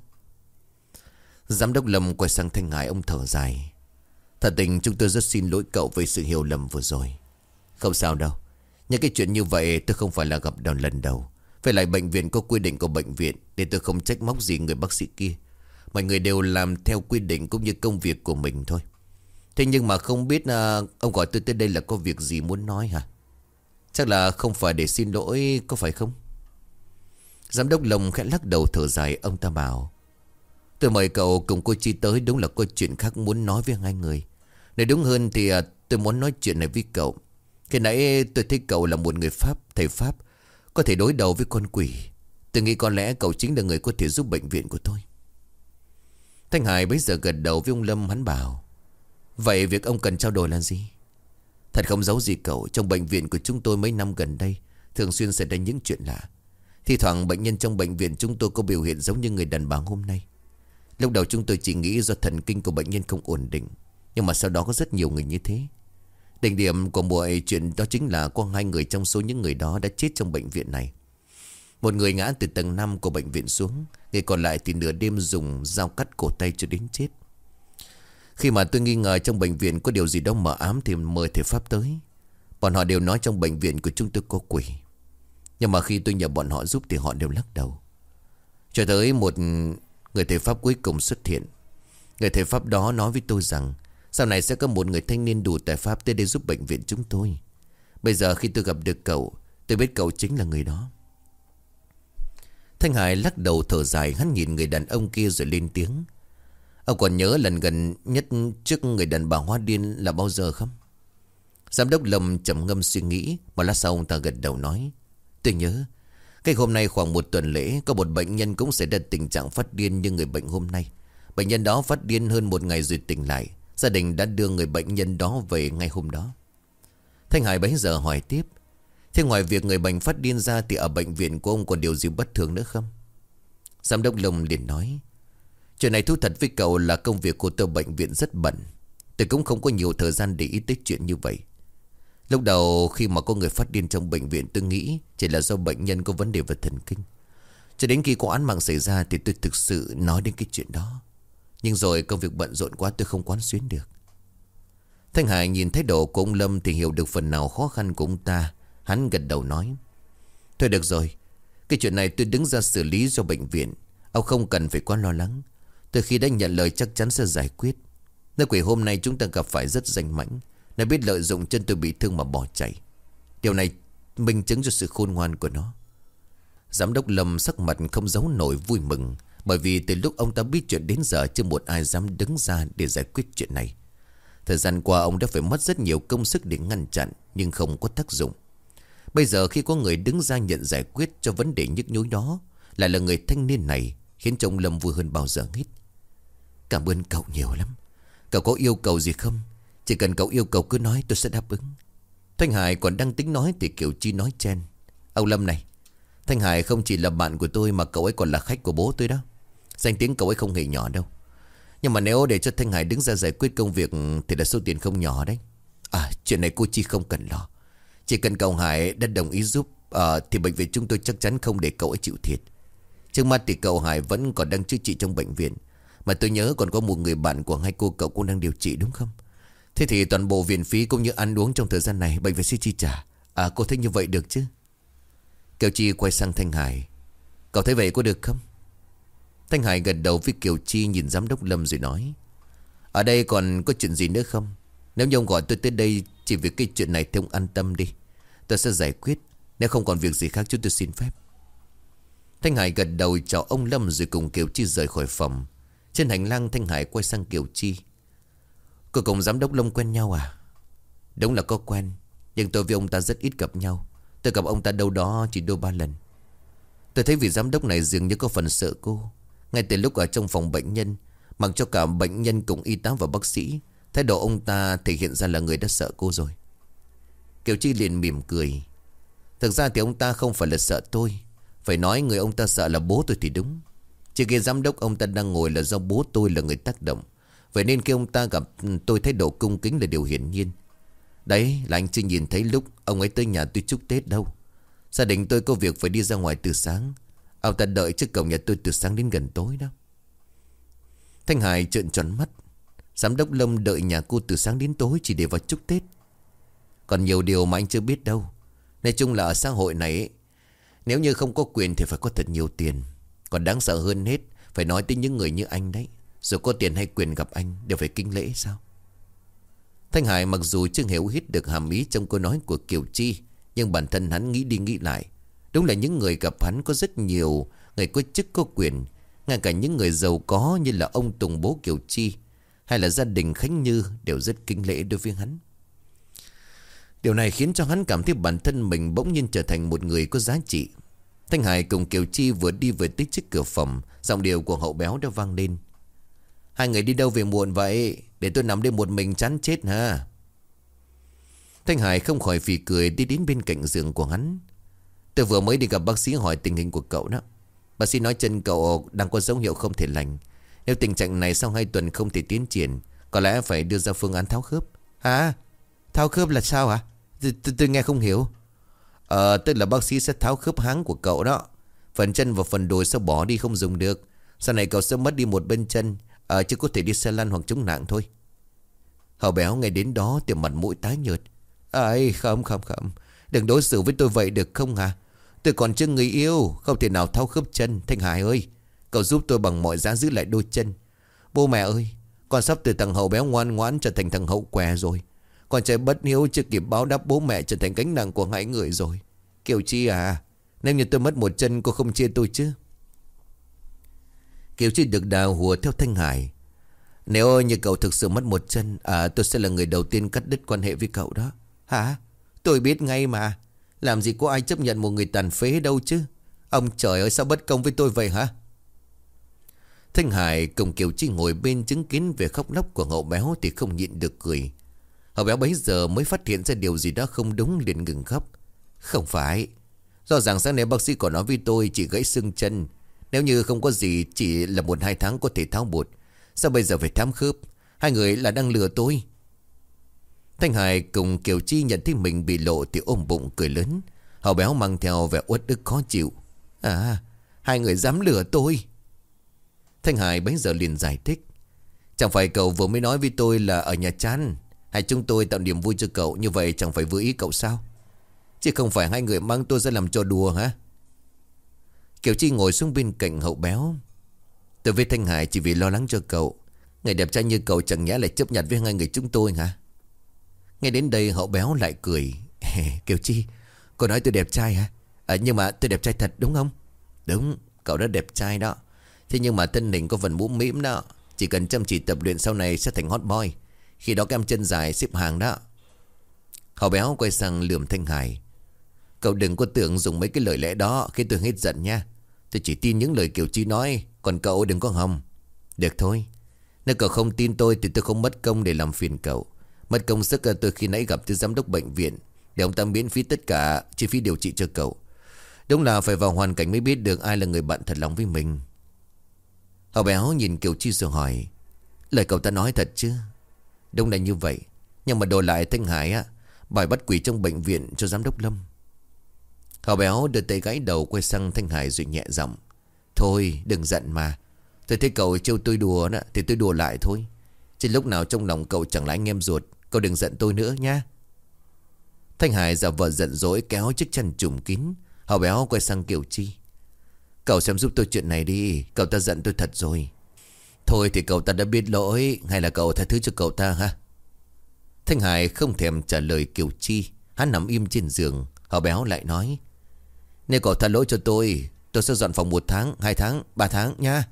Giám đốc Lâm quay sang Thanh Hải ông thở dài. Thật tình chúng tôi rất xin lỗi cậu về sự hiểu lầm vừa rồi. Không sao đâu. Những cái chuyện như vậy tôi không phải là gặp đầu lần đầu. Phải lại bệnh viện có quy định của bệnh viện Để tôi không trách móc gì người bác sĩ kia. Mọi người đều làm theo quy định cũng như công việc của mình thôi. Thế nhưng mà không biết à, ông gọi tôi tới đây là có việc gì muốn nói hả? Chắc là không phải để xin lỗi có phải không? Giám đốc Lồng khẽ lắc đầu thở dài ông ta bảo Tôi mời cậu cùng cô Chi tới đúng là có chuyện khác muốn nói với hai người. Nói đúng hơn thì à, tôi muốn nói chuyện này với cậu. Khi nãy tôi thấy cậu là một người Pháp, thầy Pháp có thể đối đầu với con quỷ. Tôi nghĩ có lẽ cậu chính là người có thể giúp bệnh viện của tôi. Thanh Hải bây giờ gần đầu với ông Lâm hắn bảo Vậy việc ông cần trao đổi là gì? Thật không giấu gì cậu Trong bệnh viện của chúng tôi mấy năm gần đây Thường xuyên xảy ra những chuyện lạ. Thì thoảng bệnh nhân trong bệnh viện chúng tôi có biểu hiện giống như người đàn bà hôm nay. Lúc đầu chúng tôi chỉ nghĩ do thần kinh của bệnh nhân không ổn định Nhưng mà sau đó có rất nhiều người như thế Đỉnh điểm của mọi chuyện đó chính là có hai người trong số những người đó đã chết trong bệnh viện này. Một người ngã từ tầng 5 của bệnh viện xuống, người còn lại thì nửa đêm dùng dao cắt cổ tay cho đến chết. Khi mà tôi nghi ngờ trong bệnh viện có điều gì đó mờ ám thì mời thầy Pháp tới. Bọn họ đều nói trong bệnh viện của chúng tôi có quỷ. Nhưng mà khi tôi nhờ bọn họ giúp thì họ đều lắc đầu. Cho tới một người thầy Pháp cuối cùng xuất hiện. Người thầy Pháp đó nói với tôi rằng, sau này sẽ có một người thanh niên đủ tài pháp tới đây giúp bệnh viện chúng tôi Bây giờ khi tôi gặp được cậu, Tôi biết cậu chính là người đó Thanh Hải lắc đầu thở dài, Hắn nhìn người đàn ông kia rồi lên tiếng Ông còn nhớ lần gần nhất trước người đàn bà hoa điên là bao giờ không? Giám đốc Lâm trầm ngâm suy nghĩ, Một lát sau ông ta gật đầu nói, Tôi nhớ cái hôm nay khoảng một tuần lễ, Có một bệnh nhân cũng xảy ra tình trạng phát điên như người bệnh hôm nay. Bệnh nhân đó phát điên hơn một ngày rồi tỉnh lại. Gia đình đã đưa người bệnh nhân đó về ngay hôm đó. Thanh Hải bấy giờ hỏi tiếp, Thế ngoài việc người bệnh phát điên ra Thì ở bệnh viện của ông còn điều gì bất thường nữa không? Giám đốc Long liền nói, Chuyện này thú thật với cậu là công việc của tôi bệnh viện rất bận. Tôi cũng không có nhiều thời gian để ý tới chuyện như vậy. Lúc đầu khi mà có người phát điên trong bệnh viện, tôi nghĩ Chỉ là do bệnh nhân có vấn đề về thần kinh. Cho đến khi có án mạng xảy ra Thì tôi thực sự nói đến cái chuyện đó. Nhưng rồi công việc bận rộn quá, tôi không quán xuyến được. Thanh Hải nhìn thái độ của ông Lâm Thì hiểu được phần nào khó khăn của ông ta. Hắn gật đầu nói, Thôi được rồi, Cái chuyện này tôi đứng ra xử lý cho bệnh viện. Ông không cần phải quá lo lắng. Từ khi đã nhận lời chắc chắn sẽ giải quyết. Nơi quỷ hôm nay chúng ta gặp phải rất danh mãnh nó biết lợi dụng chân tôi bị thương mà bỏ chạy. Điều này minh chứng cho sự khôn ngoan của nó. Giám đốc Lâm sắc mặt không giấu nổi vui mừng, Bởi vì từ lúc ông ta biết chuyện đến giờ Chưa một ai dám đứng ra để giải quyết chuyện này. Thời gian qua, ông đã phải mất rất nhiều công sức để ngăn chặn, Nhưng không có tác dụng. Bây giờ khi có người đứng ra nhận giải quyết cho vấn đề nhức nhối đó, Lại là người thanh niên này, Khiến chồng Lâm vui hơn bao giờ hết. Cảm ơn cậu nhiều lắm. Cậu có yêu cầu gì không? Chỉ cần cậu yêu cầu cứ nói tôi sẽ đáp ứng. Thanh Hải còn đang tính nói Thì Kiều Chi nói chen. Ông Lâm này Thanh Hải không chỉ là bạn của tôi Mà cậu ấy còn là khách của bố tôi đó. Danh tiếng cậu ấy không hề nhỏ đâu. Nhưng mà nếu để cho Thanh Hải đứng ra giải quyết công việc Thì là số tiền không nhỏ đấy. À chuyện này cô Chi không cần lo. Chỉ cần cậu Hải đã đồng ý giúp à, Thì bệnh viện chúng tôi chắc chắn không để cậu ấy chịu thiệt. Trước mắt thì cậu Hải vẫn còn đang chữa trị trong bệnh viện. Mà tôi nhớ còn có một người bạn của hai cô cậu cũng đang điều trị đúng không? Thế thì toàn bộ viện phí cũng như ăn uống trong thời gian này Bệnh viện sẽ chi trả. À cô thấy như vậy được chứ? Kiều Chi quay sang Thanh Hải. Cậu thấy vậy có được không? Thanh Hải gật đầu với Kiều Chi nhìn giám đốc Lâm rồi nói. Ở đây còn có chuyện gì nữa không? Nếu như ông gọi tôi tới đây Chỉ vì cái chuyện này thì ông an tâm đi. Tôi sẽ giải quyết. Nếu không còn việc gì khác chúng tôi xin phép. Thanh Hải gật đầu chào ông Lâm rồi cùng Kiều Chi rời khỏi phòng. Trên hành lang Thanh Hải quay sang Kiều Chi. Cô cùng giám đốc Long quen nhau à? Đúng là có quen. Nhưng tôi với ông ta rất ít gặp nhau. Tôi gặp ông ta đâu đó chỉ đôi ba lần. Tôi thấy vị giám đốc này dường như có phần sợ cô. Ngay từ lúc ở trong phòng bệnh nhân, mặc cho cả bệnh nhân cùng y tá và bác sĩ, thái độ ông ta thể hiện ra là người đã sợ cô rồi. Kiều Chi liền mỉm cười. Thực ra thì ông ta không phải là sợ tôi phải nói người ông ta sợ là bố tôi thì đúng Chỉ khi giám đốc ông ta đang ngồi là do bố tôi là người tác động Vậy nên khi ông ta gặp tôi thái độ cung kính là điều hiển nhiên. Đấy là anh chưa nhìn thấy lúc ông ấy tới nhà tôi chúc Tết đâu. Gia đình tôi có việc phải đi ra ngoài từ sáng. Ông ta đợi trước cổng nhà tôi từ sáng đến gần tối đó. Thanh Hải trợn tròn mắt. Giám đốc Lâm đợi nhà cô từ sáng đến tối chỉ để vào chúc Tết. Còn nhiều điều mà anh chưa biết đâu. Nói chung là ở xã hội này nếu như không có quyền thì phải có thật nhiều tiền. Còn đáng sợ hơn hết, Phải nói tới những người như anh đấy dù có tiền hay quyền gặp anh Đều phải kinh lễ sao Thanh Hải mặc dù chưa hiểu hít được hàm ý Trong câu nói của Kiều Chi Nhưng bản thân hắn nghĩ đi nghĩ lại Đúng là những người gặp hắn có rất nhiều Người có chức có quyền Ngay cả những người giàu có như là ông Tùng bố Kiều Chi Hay là gia đình Khánh Như Đều rất kinh lễ đối với hắn Điều này khiến cho hắn cảm thấy bản thân mình bỗng nhiên trở thành một người có giá trị. Thanh Hải cùng Kiều Chi vừa đi vừa tích trước cửa phòng, giọng điệu của hậu béo đã vang lên. Hai người đi đâu về muộn vậy? Để tôi nằm đây một mình chán chết ha. Thanh Hải không khỏi phì cười đi đến bên cạnh giường của hắn. Tôi vừa mới đi gặp bác sĩ hỏi tình hình của cậu đó. Bác sĩ nói chân cậu đang có dấu hiệu không thể lành. Nếu tình trạng này sau hai tuần không thể tiến triển, có lẽ phải đưa ra phương án tháo khớp. Hả? Tháo khớp là sao hả? Tôi nghe không hiểu. Ờ, tức là bác sĩ sẽ tháo khớp háng của cậu đó. Phần chân và phần đùi sẽ bỏ đi không dùng được. Sau này cậu sẽ mất đi một bên chân. À, chứ có thể đi xe lăn hoặc chống nặng thôi. hậu béo ngay đến đó tìm mặt mũi tái nhợt. ai không, không, không. Đừng đối xử với tôi vậy được không hả? Tôi còn chưa người yêu, không thể nào thao khớp chân. Thanh Hải ơi, cậu giúp tôi bằng mọi giá giữ lại đôi chân. Bố mẹ ơi, con sắp từ thằng hậu béo ngoan ngoãn trở thành thằng hậu què rồi. Con trai bất hiếu chưa kịp báo đáp bố mẹ trở thành gánh nặng của hai người rồi. Kiều Chi à, nếu như tôi mất một chân cô không chia tôi chứ? Kiều Chi được đào hùa theo Thanh Hải. Nếu như cậu thực sự mất một chân, à tôi sẽ là người đầu tiên cắt đứt quan hệ với cậu đó. Hả? Tôi biết ngay mà. Làm gì có ai chấp nhận một người tàn phế đâu chứ? Ông trời ơi sao bất công với tôi vậy hả? Thanh Hải cùng Kiều Chi ngồi bên chứng kiến về khóc lóc của hậu béo thì không nhịn được cười. Hậu béo bấy giờ mới phát hiện ra điều gì đó không đúng liền ngừng khóc. Không phải Rõ ràng sáng nay bác sĩ còn nói với tôi chỉ gãy xương chân nếu như không có gì, Chỉ là một hai tháng có thể tháo bột. Sao bây giờ phải thám khớp? Hai người là đang lừa tôi. Thanh Hải cùng Kiều Chi nhận thấy mình bị lộ Thì ôm bụng cười lớn. Hậu béo mang theo vẻ uất ức khó chịu. À hai người dám lừa tôi. Thanh Hải bấy giờ liền giải thích. Chẳng phải cậu vừa mới nói với tôi là ở nhà chăn, Hay chúng tôi tạo niềm vui cho cậu, Như vậy chẳng phải vừa ý cậu sao? Chứ không phải hai người mang tôi ra làm trò đùa hả? Kiều Chi ngồi xuống bên cạnh hậu béo. Tôi với Thanh Hải chỉ vì lo lắng cho cậu. Người đẹp trai như cậu chẳng nhẽ lại chấp nhận với hai người chúng tôi hả? Nghe đến đây hậu béo lại cười. Kiều Chi Cô nói tôi đẹp trai hả? À, Nhưng mà tôi đẹp trai thật đúng không? Đúng cậu rất đẹp trai đó. Thế nhưng mà thân hình có phần mũm mĩm đó. Chỉ cần chăm chỉ tập luyện sau này sẽ thành hot boy. Khi đó kem chân dài xếp hàng đó. Hậu béo quay sang lườm Thanh Hải. Cậu đừng có tưởng dùng mấy cái lời lẽ đó Khi tôi hết giận nha. Tôi chỉ tin những lời Kiều Chi nói, Còn cậu đừng có hòng. Được thôi. Nếu cậu không tin tôi thì tôi không mất công để làm phiền cậu. Mất công sức tôi khi nãy gặp từ giám đốc bệnh viện, Để ông ta miễn phí tất cả chi phí điều trị cho cậu. Đúng là phải vào hoàn cảnh mới biết được ai là người bạn thật lòng với mình. Hậu béo nhìn Kiều Chi rồi hỏi, Lời cậu ta nói thật chứ? Đúng là như vậy. Nhưng mà đồ lại Thanh Hải á, Bài bắt quỷ trong bệnh viện cho giám đốc Lâm. Hậu béo đưa tay gãy đầu quay sang Thanh Hải rồi nhẹ giọng Thôi đừng giận mà. Tôi thấy cậu trêu tôi đùa đó, Thì tôi đùa lại thôi. Chứ lúc nào trong lòng cậu chẳng là anh em ruột Cậu đừng giận tôi nữa nha Thanh Hải giả vờ giận dỗi kéo chiếc chân trùm kín. Hậu béo quay sang Kiều Chi Cậu xem giúp tôi chuyện này đi Cậu ta giận tôi thật rồi. Thôi thì cậu ta đã biết lỗi Hay là cậu tha thứ cho cậu ta ha? Thanh Hải không thèm trả lời Kiều Chi Hắn nằm im trên giường. Hậu béo lại nói nếu cậu tha lỗi cho tôi. Tôi sẽ dọn phòng một tháng, hai tháng, ba tháng nha.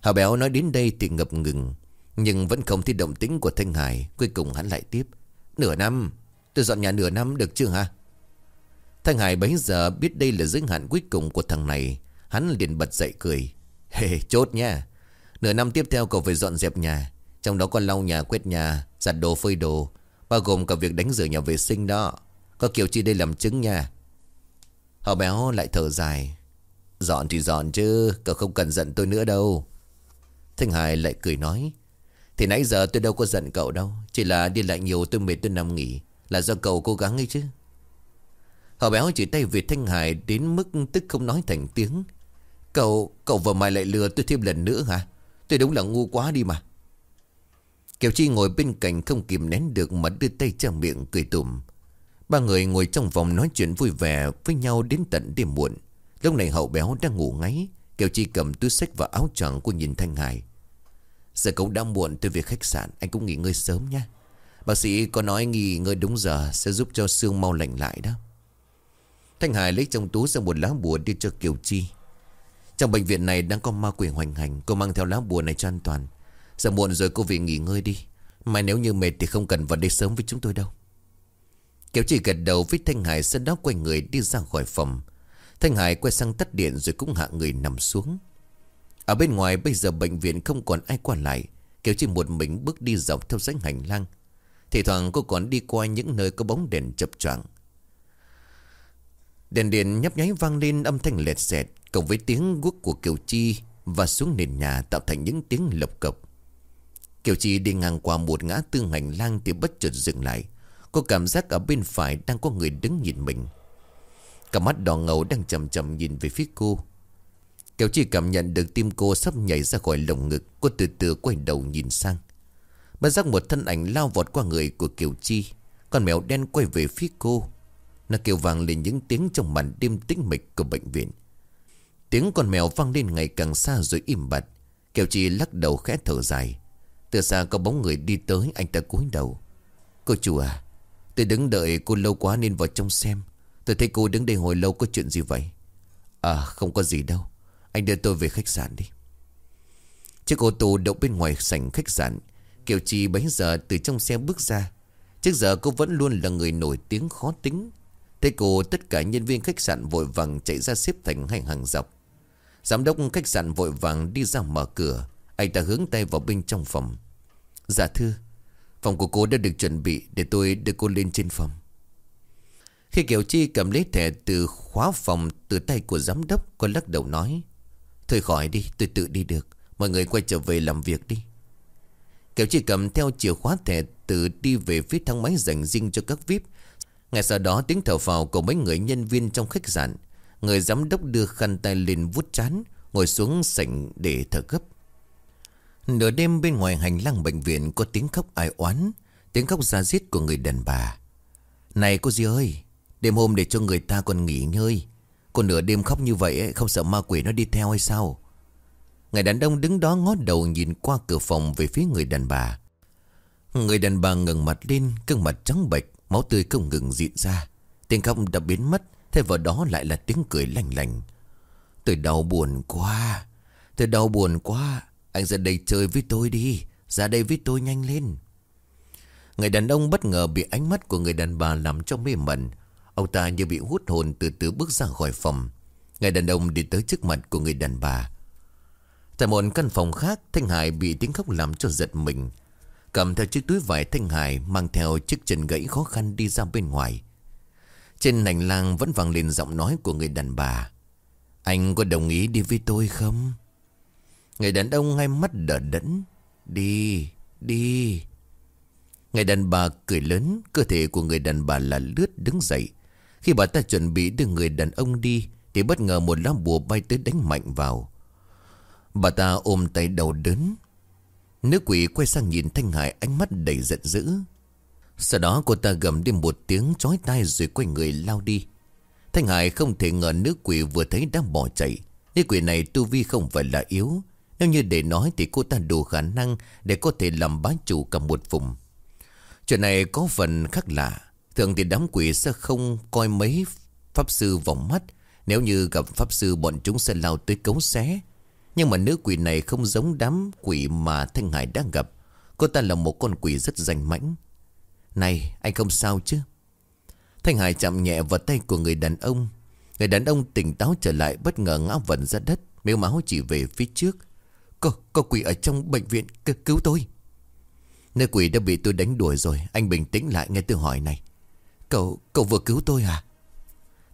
Hà béo nói đến đây thì ngập ngừng Nhưng vẫn không thấy động tính của Thanh Hải. Cuối cùng hắn lại tiếp Nửa năm Tôi dọn nhà nửa năm được chưa hả? Thanh Hải bấy giờ biết đây là giới hạn cuối cùng của thằng này. Hắn liền bật dậy cười Hề hey, chốt nha. Nửa năm tiếp theo cậu phải dọn dẹp nhà. Trong đó còn lau nhà quét nhà Giặt đồ phơi đồ Bao gồm cả việc đánh rửa nhà vệ sinh đó. Có kiểu chi đây làm chứng nha. Họ béo lại thở dài. Dọn thì dọn chứ Cậu không cần giận tôi nữa đâu. Thanh Hải lại cười nói Thì nãy giờ tôi đâu có giận cậu đâu Chỉ là đi lại nhiều tôi mệt tôi nằm nghỉ Là do cậu cố gắng ấy chứ. Họ béo chỉ tay về Thanh Hải Đến mức tức không nói thành tiếng. Cậu, cậu vừa mày lại lừa tôi thêm lần nữa hả? Tôi đúng là ngu quá đi mà. Kiều Chi ngồi bên cạnh không kìm nén được Mà đưa tay che miệng cười tùm Ba người ngồi trong vòng nói chuyện vui vẻ Với nhau đến tận đêm muộn. Lúc này hậu béo đang ngủ ngáy, Kiều Chi cầm túi sách và áo choàng của nhìn Thanh Hải. Giờ cậu đã muộn, tôi về khách sạn, Anh cũng nghỉ ngơi sớm nha Bác sĩ có nói nghỉ ngơi đúng giờ Sẽ giúp cho xương mau lành lại đó. Thanh Hải lấy trong túi ra một lá bùa đưa cho Kiều Chi. Trong bệnh viện này đang có ma quỷ hoành hành, Cô mang theo lá bùa này cho an toàn. Giờ muộn rồi cô về nghỉ ngơi đi. Mai nếu như mệt thì không cần vào đây sớm với chúng tôi đâu. Kiều Chi gật đầu với Thanh Hải Sau đó quay người đi ra khỏi phòng. Thanh Hải quay sang tắt điện rồi cũng hạ người nằm xuống. Ở bên ngoài bây giờ bệnh viện không còn ai qua lại. Kiều Chi một mình bước đi dọc theo dãy hành lang. Thì thoảng cô còn đi qua những nơi có bóng đèn chập choạng. Đèn điện nhấp nháy vang lên, âm thanh lẹt xẹt, Cộng với tiếng guốc của Kiều Chi Và xuống nền nhà tạo thành những tiếng lộc cộc. Kiều Chi đi ngang qua một ngã tư hành lang Thì bất chợt dừng lại. Cô cảm giác ở bên phải đang có người đứng nhìn mình. Cả mắt đỏ ngầu đang chầm chầm nhìn về phía cô. Kiều Chi cảm nhận được tim cô sắp nhảy ra khỏi lồng ngực, Cô từ từ quay đầu nhìn sang. Bất giác một thân ảnh lao vọt qua người của Kiều Chi, Con mèo đen quay về phía cô. Nó kêu vang lên những tiếng trong màn đêm tĩnh mịch của bệnh viện. Tiếng con mèo vang lên ngày càng xa rồi im bặt. Kiều Chi lắc đầu khẽ thở dài. Từ xa có bóng người đi tới anh ta cúi đầu. Cô chủ à Tôi đứng đợi cô lâu quá nên vào trong xem. Tôi thấy cô đứng đây hồi lâu có chuyện gì vậy? À không có gì đâu. Anh đưa tôi về khách sạn đi. Chiếc ô tô đậu bên ngoài sảnh khách sạn. Kiều Chi bấy giờ từ trong xe bước ra. Trước giờ cô vẫn luôn là người nổi tiếng khó tính. Thế cô, tất cả nhân viên khách sạn vội vàng chạy ra xếp thành hai hàng dọc. Giám đốc khách sạn vội vàng đi ra mở cửa. Anh ta hướng tay vào bên trong phòng. Dạ thưa Phòng của cô đã được chuẩn bị Để tôi đưa cô lên trên phòng. Khi Kiều Chi cầm lấy thẻ từ khóa phòng từ tay của giám đốc, Cô lắc đầu nói, Thôi khỏi đi, tôi tự đi được. Mọi người quay trở về làm việc đi. Kiều Chi cầm theo chìa khóa thẻ từ đi về phía thang máy dành riêng cho các VIP. Ngay sau đó, tiếng thở phào của mấy người nhân viên trong khách sạn. Người giám đốc đưa khăn tay lên vuốt chán, Ngồi xuống sảnh để thở gấp. Nửa đêm bên ngoài hành lang bệnh viện Có tiếng khóc ai oán, Tiếng khóc ra giết của người đàn bà. Này cô dì ơi, Đêm hôm để cho người ta còn nghỉ ngơi. Cô nửa đêm khóc như vậy Không sợ ma quỷ nó đi theo hay sao? Người đàn ông đứng đó ngó đầu nhìn qua cửa phòng về phía người đàn bà. Người đàn bà ngừng mặt lên Cưng mặt trắng bệch, Máu tươi không ngừng dịn ra. Tiếng khóc đã biến mất, Thay vào đó lại là tiếng cười lành lành. Tôi đau buồn quá, Tôi đau buồn quá. Anh ra đây chơi với tôi đi. Ra đây với tôi nhanh lên. Người đàn ông bất ngờ bị ánh mắt của người đàn bà làm cho mê mẩn. Ông ta như bị hút hồn từ từ bước ra khỏi phòng. Người đàn ông đi tới trước mặt của người đàn bà. Tại một căn phòng khác, Thanh Hải bị tiếng khóc làm cho giật mình. Cầm theo chiếc túi vải Thanh Hải Mang theo chiếc chân gãy khó khăn đi ra bên ngoài. Trên hành lang vẫn vang lên giọng nói của người đàn bà. Anh có đồng ý đi với tôi không? Người đàn ông ngay mắt đỡ đẫn. Đi, đi. Người đàn bà cười lớn Cơ thể của người đàn bà là lướt đứng dậy. Khi bà ta chuẩn bị đưa người đàn ông đi Thì bất ngờ một lá bùa bay tới đánh mạnh vào. Bà ta ôm tay đầu đớn. Nữ quỷ quay sang nhìn Thanh Hải ánh mắt đầy giận dữ. Sau đó cô ta gầm đi một tiếng chói tai rồi quay người lao đi. Thanh Hải không thể ngờ nữ quỷ vừa thấy đang bỏ chạy. Nữ quỷ này tu vi không phải là yếu nếu như để nói thì cô ta đủ khả năng Để có thể làm bá chủ cả một vùng. Chuyện này có phần khác lạ. Thường thì đám quỷ sẽ không coi mấy pháp sư vòng mắt. Nếu như gặp pháp sư, bọn chúng sẽ lao tới cấu xé. Nhưng mà nữ quỷ này không giống đám quỷ mà Thanh Hải đang gặp. Cô ta là một con quỷ rất danh mãnh. Này, anh không sao chứ? Thanh Hải chạm nhẹ vào tay của người đàn ông. Người đàn ông tỉnh táo trở lại, Bất ngờ ngã vần ra đất. Mếu máu chỉ về phía trước. Có, có quỷ ở trong bệnh viện cứu tôi. Nơi quỷ đã bị tôi đánh đuổi rồi Anh bình tĩnh lại nghe tôi hỏi này. Cậu, cậu vừa cứu tôi à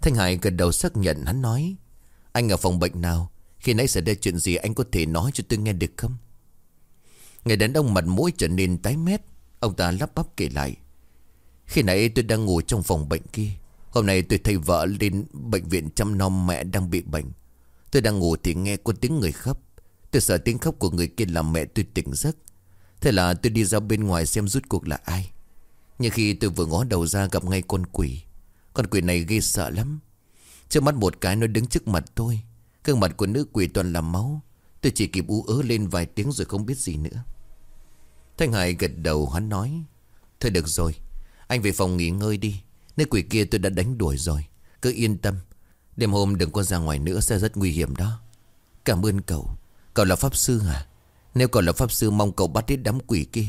Thanh Hải gật đầu xác nhận hắn nói Anh ở phòng bệnh nào? Khi nãy xảy ra chuyện gì anh có thể nói cho tôi nghe được không? Người đàn ông mặt mũi trở nên tái mét Ông ta lắp bắp kể lại Khi nãy tôi đang ngủ trong phòng bệnh kia Hôm nay tôi thấy vợ lên bệnh viện chăm nom mẹ đang bị bệnh. Tôi đang ngủ thì nghe có tiếng người khóc. Tôi sợ tiếng khóc của người kia làm mẹ tôi tỉnh giấc. Thế là tôi đi ra bên ngoài xem rút cuộc là ai. Nhưng khi tôi vừa ngó đầu ra gặp ngay con quỷ Con quỷ này ghê sợ lắm. Trước mắt một cái nó đứng trước mặt tôi, Gương mặt của nữ quỷ toàn là máu. Tôi chỉ kịp ú ớ lên vài tiếng rồi không biết gì nữa. Thanh Hải gật đầu, hắn nói, Thôi được rồi, Anh về phòng nghỉ ngơi đi. Nữ quỷ kia tôi đã đánh đuổi rồi. Cứ yên tâm. Đêm hôm đừng có ra ngoài nữa, sẽ rất nguy hiểm đó. Cảm ơn cậu. Cậu là pháp sư à nếu cậu là pháp sư, mong cậu bắt hết đám quỷ kia,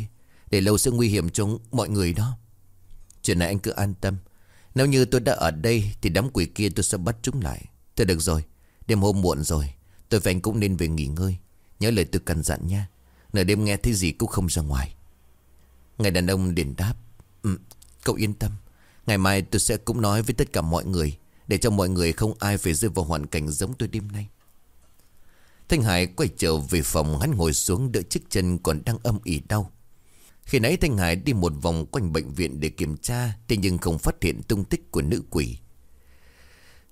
Để lâu sẽ nguy hiểm cho mọi người đó. Chuyện này anh cứ an tâm. Nếu như tôi đã ở đây, Thì đám quỷ kia tôi sẽ bắt chúng lại. Thôi được rồi, Đêm hôm muộn rồi, Tôi và anh cũng nên về nghỉ ngơi. Nhớ lời tôi cần dặn nha Nửa đêm nghe thấy gì cũng không ra ngoài. Người đàn ông liền đáp Ừ cậu yên tâm. Ngày mai tôi sẽ cũng nói với tất cả mọi người, Để cho mọi người không ai phải rơi vào hoàn cảnh giống tôi đêm nay. Thanh Hải quay trở về phòng hắn ngồi xuống đỡ chiếc chân còn đang âm ỉ đau. Khi nãy Thanh Hải đi một vòng quanh bệnh viện để kiểm tra, Thế nhưng không phát hiện tung tích của nữ quỷ.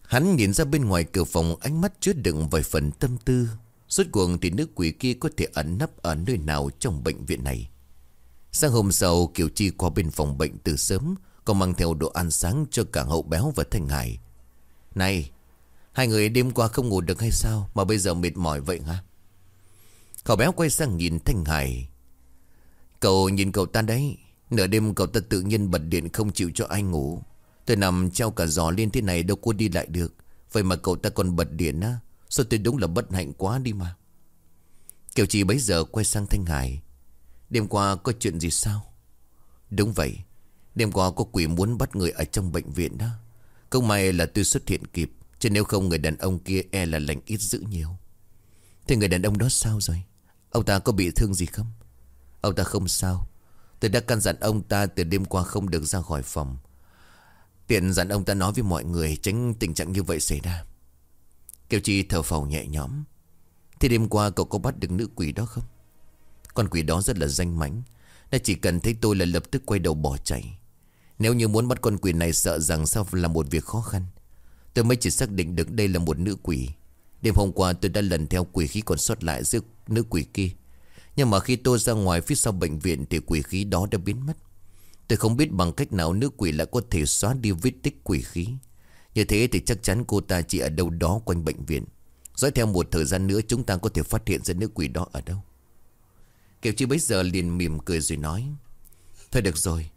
Hắn nhìn ra bên ngoài cửa phòng, ánh mắt chứa đựng vài phần tâm tư. Suốt cuộc thì nữ quỷ kia có thể ẩn nấp ở nơi nào trong bệnh viện này? Sáng hôm sau, Kiều Chi qua bên phòng bệnh từ sớm, Còn mang theo đồ ăn sáng cho cả hậu béo và Thanh Hải. Này Hai người đêm qua không ngủ được hay sao Mà bây giờ mệt mỏi vậy hả? Cậu béo quay sang nhìn Thanh Hải. Cậu nhìn cậu ta đấy. Nửa đêm cậu ta tự nhiên bật điện không chịu cho ai ngủ. Tôi nằm treo cả giò lên thế này đâu có đi lại được. Vậy mà cậu ta còn bật điện á. Sao tôi đúng là bất hạnh quá đi mà. Kiều Chi bấy giờ quay sang Thanh Hải. Đêm qua có chuyện gì sao? Đúng vậy. Đêm qua có quỷ muốn bắt người ở trong bệnh viện đó. Công may là tôi xuất hiện kịp. Chứ nếu không, người đàn ông kia e là lành ít dữ nhiều. Thế người đàn ông đó sao rồi? Ông ta có bị thương gì không? Ông ta không sao. Tôi đã căn dặn ông ta từ đêm qua không được ra khỏi phòng. Tiện dặn ông ta nói với mọi người Tránh tình trạng như vậy xảy ra. Kiều Chi thở phào nhẹ nhõm. Thế đêm qua cậu có bắt được nữ quỷ đó không? Con quỷ đó rất là danh mãnh. Nó chỉ cần thấy tôi là lập tức quay đầu bỏ chạy. Nếu như muốn bắt con quỷ này, sợ rằng sao là một việc khó khăn. Tôi mới chỉ xác định được đây là một nữ quỷ. Đêm hôm qua tôi đã lần theo quỷ khí còn sót lại giữa nữ quỷ kia. Nhưng mà khi tôi ra ngoài phía sau bệnh viện Thì quỷ khí đó đã biến mất. Tôi không biết bằng cách nào nữ quỷ lại có thể xóa đi vết tích quỷ khí. Như thế thì chắc chắn cô ta chỉ ở đâu đó quanh bệnh viện. Dõi theo một thời gian nữa chúng ta có thể phát hiện ra nữ quỷ đó ở đâu. Kiều Chi bấy giờ liền mỉm cười rồi nói, Thôi được rồi.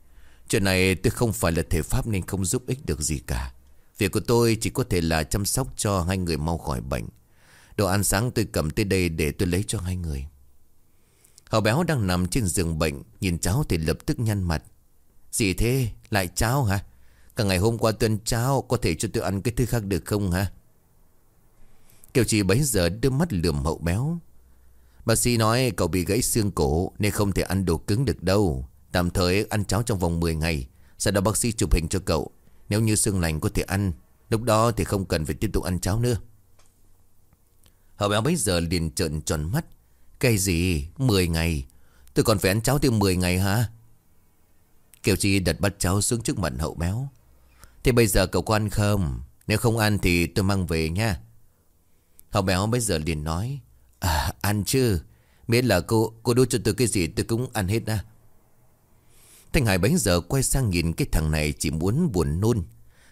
Chuyện này tôi không phải là thể pháp nên không giúp ích được gì cả. Việc của tôi chỉ có thể là chăm sóc cho hai người mau khỏi bệnh Đồ ăn sáng tôi cầm tới đây để tôi lấy cho hai người Hậu béo đang nằm trên giường bệnh, Nhìn cháu thì lập tức nhăn mặt Gì thế? Lại cháo hả? Cả ngày hôm qua tuần cháo Có thể cho tôi ăn cái thứ khác được không hả? Kiều chị bấy giờ đưa mắt lườm hậu béo Bác sĩ nói cậu bị gãy xương cổ Nên không thể ăn đồ cứng được đâu Tạm thời ăn cháo trong vòng 10 ngày, Sau đó bác sĩ chụp hình cho cậu nếu như xương lành có thể ăn, Lúc đó thì không cần phải tiếp tục ăn cháo nữa. Hậu béo bấy giờ liền trợn tròn mắt. Cái gì? 10 ngày? Tôi còn phải ăn cháo thêm 10 ngày hả? Kiều Chi đặt bát cháo xuống trước mặt hậu béo. Thế bây giờ cậu có ăn không? Nếu không ăn thì tôi mang về nha. Hậu béo bây giờ liền nói À ăn chứ. Miễn là cô cô đưa cho tôi cái gì tôi cũng ăn hết á. Thanh Hải bấy giờ quay sang nhìn cái thằng này chỉ muốn buồn nôn.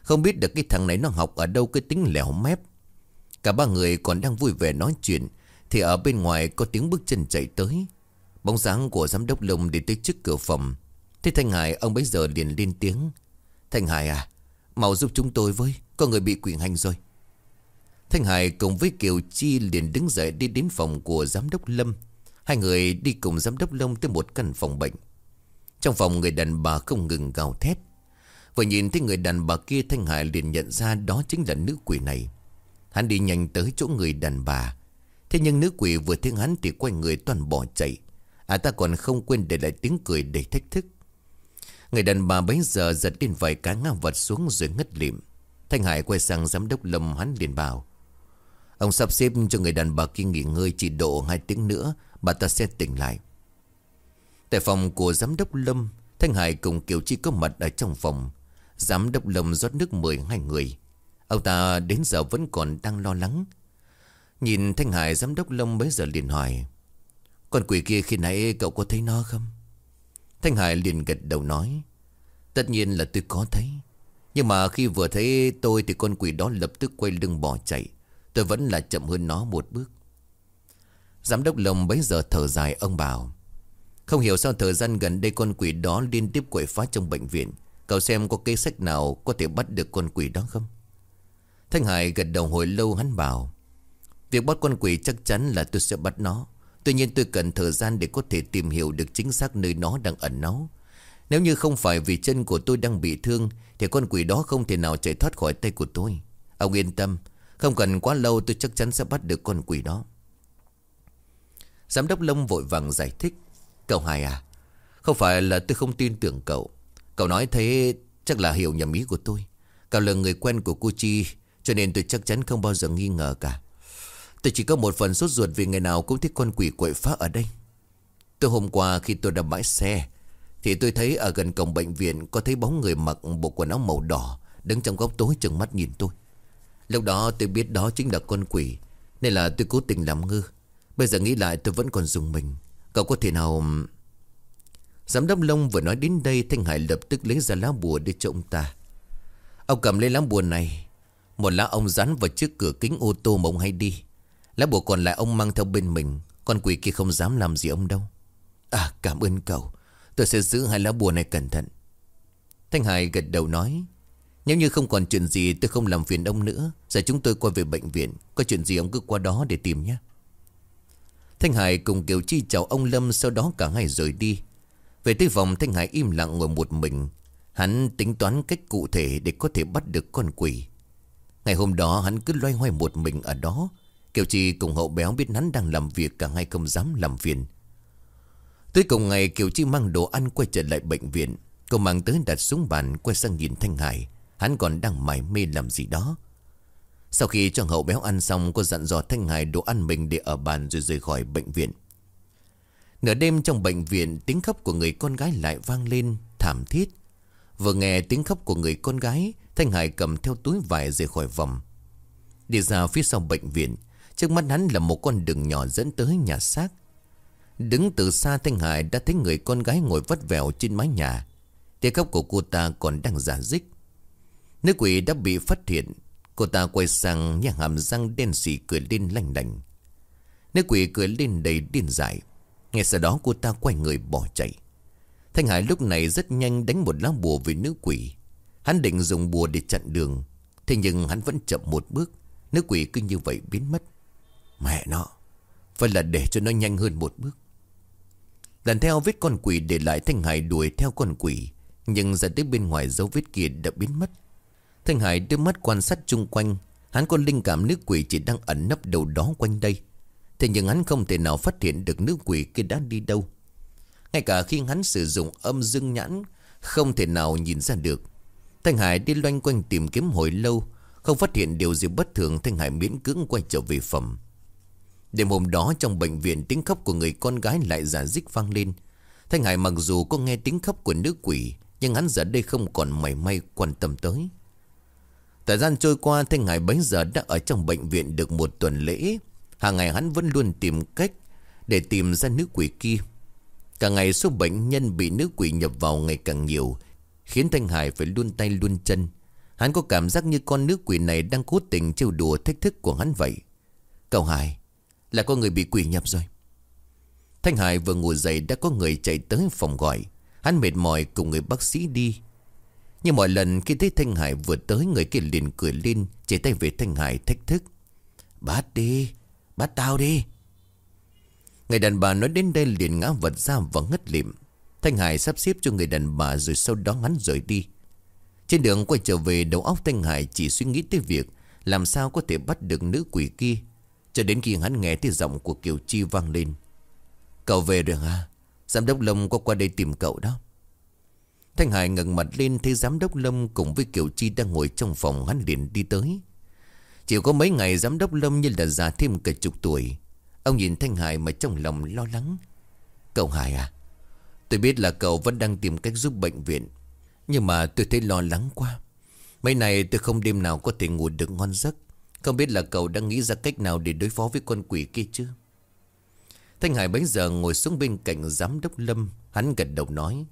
Không biết được cái thằng này nó học ở đâu cái tính lẻo mép. Cả ba người còn đang vui vẻ nói chuyện, Thì ở bên ngoài có tiếng bước chân chạy tới. Bóng dáng của giám đốc lông đi tới trước cửa phòng. Thế Thanh Hải, ông bấy giờ liền lên tiếng. Thanh Hải à Mau giúp chúng tôi với, Có người bị quỷ hành rồi. Thanh Hải cùng với Kiều Chi liền đứng dậy đi đến phòng của giám đốc Lâm. Hai người đi cùng giám đốc Lâm tới một căn phòng bệnh. Trong phòng người đàn bà không ngừng gào thét. Vừa nhìn thấy người đàn bà kia, Thanh Hải liền nhận ra đó chính là nữ quỷ này. Hắn đi nhanh tới chỗ người đàn bà. Thế nhưng nữ quỷ vừa thấy hắn thì quay người toàn bỏ chạy. À ta còn không quên để lại tiếng cười đầy thách thức. Người đàn bà bấy giờ giật lên vài cá ngao vật xuống rồi ngất lịm. Thanh Hải quay sang giám đốc Lâm, hắn liền bảo, Ông sắp xếp cho người đàn bà kia nghỉ ngơi chỉ độ hai tiếng nữa, Bà ta sẽ tỉnh lại. Tại phòng của giám đốc Lâm, Thanh Hải cùng Kiều Chi có mặt ở trong phòng. Giám đốc Lâm rót nước mười hai người. Ông ta đến giờ vẫn còn đang lo lắng. Nhìn Thanh Hải, giám đốc Lâm bấy giờ liền hỏi, Con quỷ kia khi nãy cậu có thấy nó không? Thanh Hải liền gật đầu nói, Tất nhiên là tôi có thấy. Nhưng mà khi vừa thấy tôi Thì con quỷ đó lập tức quay lưng bỏ chạy. Tôi vẫn là chậm hơn nó một bước. Giám đốc lâm bấy giờ thở dài, ông bảo không hiểu sao thời gian gần đây con quỷ đó liên tiếp quậy phá trong bệnh viện. Cậu xem có kế sách nào có thể bắt được con quỷ đó không? Thanh Hải gật đầu hồi lâu, hắn bảo, Việc bắt con quỷ chắc chắn là tôi sẽ bắt nó. Tuy nhiên tôi cần thời gian để có thể tìm hiểu được chính xác nơi nó đang ẩn náu. Nếu như không phải vì chân của tôi đang bị thương, Thì con quỷ đó không thể nào chạy thoát khỏi tay của tôi. Ông yên tâm, Không cần quá lâu tôi chắc chắn sẽ bắt được con quỷ đó. Giám đốc Lông vội vàng giải thích Cậu Hải à Không phải là tôi không tin tưởng cậu. Cậu nói thế chắc là hiểu nhầm ý của tôi. Cậu là người quen của cô Chi, Cho nên tôi chắc chắn không bao giờ nghi ngờ cả. Tôi chỉ có một phần sốt ruột vì ngày nào cũng thấy con quỷ quậy phá ở đây. Tôi hôm qua khi tôi đã bãi xe, Thì tôi thấy ở gần cổng bệnh viện Có thấy bóng người mặc bộ quần áo màu đỏ Đứng trong góc tối chừng mắt nhìn tôi. Lúc đó tôi biết đó chính là con quỷ, Nên là tôi cố tình làm ngư Bây giờ nghĩ lại tôi vẫn còn dùng mình. Cậu có thể nào Giám đốc Long vừa nói đến đây, Thanh Hải lập tức lấy ra lá bùa để cho ông ta. Ông cầm lấy lá bùa này. Một lá ông dán vào trước cửa kính ô tô mà ông hay đi. Lá bùa còn lại ông mang theo bên mình. Con quỷ kia không dám làm gì ông đâu. À cảm ơn cậu. Tôi sẽ giữ hai lá bùa này cẩn thận. Thanh Hải gật đầu nói, Nếu như không còn chuyện gì, tôi không làm phiền ông nữa. Giờ chúng tôi quay về bệnh viện. Có chuyện gì ông cứ qua đó để tìm nhé. Thanh Hải cùng Kiều Chi chào ông Lâm Sau đó cả ngày rời đi. Về tới phòng Thanh Hải im lặng ngồi một mình. Hắn tính toán cách cụ thể Để có thể bắt được con quỷ. Ngày hôm đó, hắn cứ loay hoay một mình ở đó. Kiều Chi cùng hậu béo biết hắn đang làm việc, Cả ngày không dám làm phiền. Tới cùng ngày, Kiều Chi mang đồ ăn quay trở lại bệnh viện. Cô mang tới đặt xuống bàn, Quay sang nhìn Thanh Hải. Hắn còn đang mải mê làm gì đó. Sau khi cho hậu béo ăn xong, Cô dặn dò Thanh Hải đồ ăn mình để ở bàn Rồi rời khỏi bệnh viện. Nửa đêm trong bệnh viện, Tiếng khóc của người con gái lại vang lên, Thảm thiết. Vừa nghe tiếng khóc của người con gái, Thanh Hải cầm theo túi vải rời khỏi vòng Đi ra phía sau bệnh viện, Trước mắt hắn là một con đường nhỏ dẫn tới nhà xác. Đứng từ xa, Thanh Hải đã thấy người con gái ngồi vắt vẻo trên mái nhà. Tiếng khóc của cô ta còn đang giả dích. Nữ quỷ đã bị phát hiện Cô ta quay sang nhà hàm răng đen xỉ cười lên lành lành Nữ quỷ cười lên đầy điên dại. Ngay sau đó cô ta quay người bỏ chạy. Thanh Hải lúc này rất nhanh đánh một lá bùa về nữ quỷ. Hắn định dùng bùa để chặn đường. Thế nhưng hắn vẫn chậm một bước. Nữ quỷ cứ như vậy biến mất. Mẹ nó, Phải là để cho nó nhanh hơn một bước. Lần theo vết con quỷ để lại Thanh Hải đuổi theo con quỷ. Nhưng ra tới bên ngoài dấu vết kia đã biến mất. Thanh Hải đưa mắt quan sát chung quanh. Hắn có linh cảm nữ quỷ chỉ đang ẩn nấp đầu đó quanh đây. Thế nhưng hắn không thể nào phát hiện được nữ quỷ kia đã đi đâu. Ngay cả khi hắn sử dụng âm dương nhãn, Không thể nào nhìn ra được. Thanh Hải đi loanh quanh tìm kiếm hồi lâu, Không phát hiện điều gì bất thường, Thanh Hải miễn cưỡng quay trở về phòng. Đêm hôm đó trong bệnh viện, tiếng khóc của người con gái lại giả dích vang lên. Thanh Hải mặc dù có nghe tiếng khóc của nữ quỷ, Nhưng hắn giờ đây không còn mảy may quan tâm tới. Thời gian trôi qua Thanh Hải bấy giờ đã ở trong bệnh viện được một tuần lễ. Hàng ngày hắn vẫn luôn tìm cách Để tìm ra nữ quỷ kia. Cả ngày số bệnh nhân bị nữ quỷ nhập vào ngày càng nhiều, Khiến Thanh Hải phải luôn tay luôn chân. Hắn có cảm giác như con nữ quỷ này đang cố tình trêu đùa thách thức của hắn vậy. Cậu Hải, Là có người bị quỷ nhập rồi. Thanh Hải vừa ngồi dậy đã có người chạy tới phòng gọi. Hắn mệt mỏi cùng người bác sĩ đi. Nhưng mọi lần khi thấy Thanh Hải vừa tới, Người kia liền cười lên, Chỉ tay về Thanh Hải thách thức. Bắt đi Bắt tao đi. Người đàn bà nói đến đây liền ngã vật ra và ngất lịm. Thanh Hải sắp xếp cho người đàn bà Rồi sau đó ngắn rời đi. Trên đường quay trở về, đầu óc Thanh Hải chỉ suy nghĩ tới việc Làm sao có thể bắt được nữ quỷ kia. Cho đến khi hắn nghe tiếng giọng của Kiều Chi vang lên. Cậu về rồi hả? Giám đốc Lâm có qua đây tìm cậu đó. Thanh Hải ngẩng mặt lên thấy giám đốc Lâm cùng với Kiều Chi đang ngồi trong phòng hắn liền đi tới. Chỉ có mấy ngày giám đốc Lâm như là già thêm cả chục tuổi. Ông nhìn Thanh Hải mà trong lòng lo lắng. Cậu Hải à, tôi biết là cậu vẫn đang tìm cách giúp bệnh viện. Nhưng mà tôi thấy lo lắng quá. Mấy này tôi không đêm nào có thể ngủ được ngon giấc. Không biết là cậu đang nghĩ ra cách nào để đối phó với con quỷ kia chứ? Thanh Hải bấy giờ ngồi xuống bên cạnh giám đốc Lâm. Hắn gật đầu nói.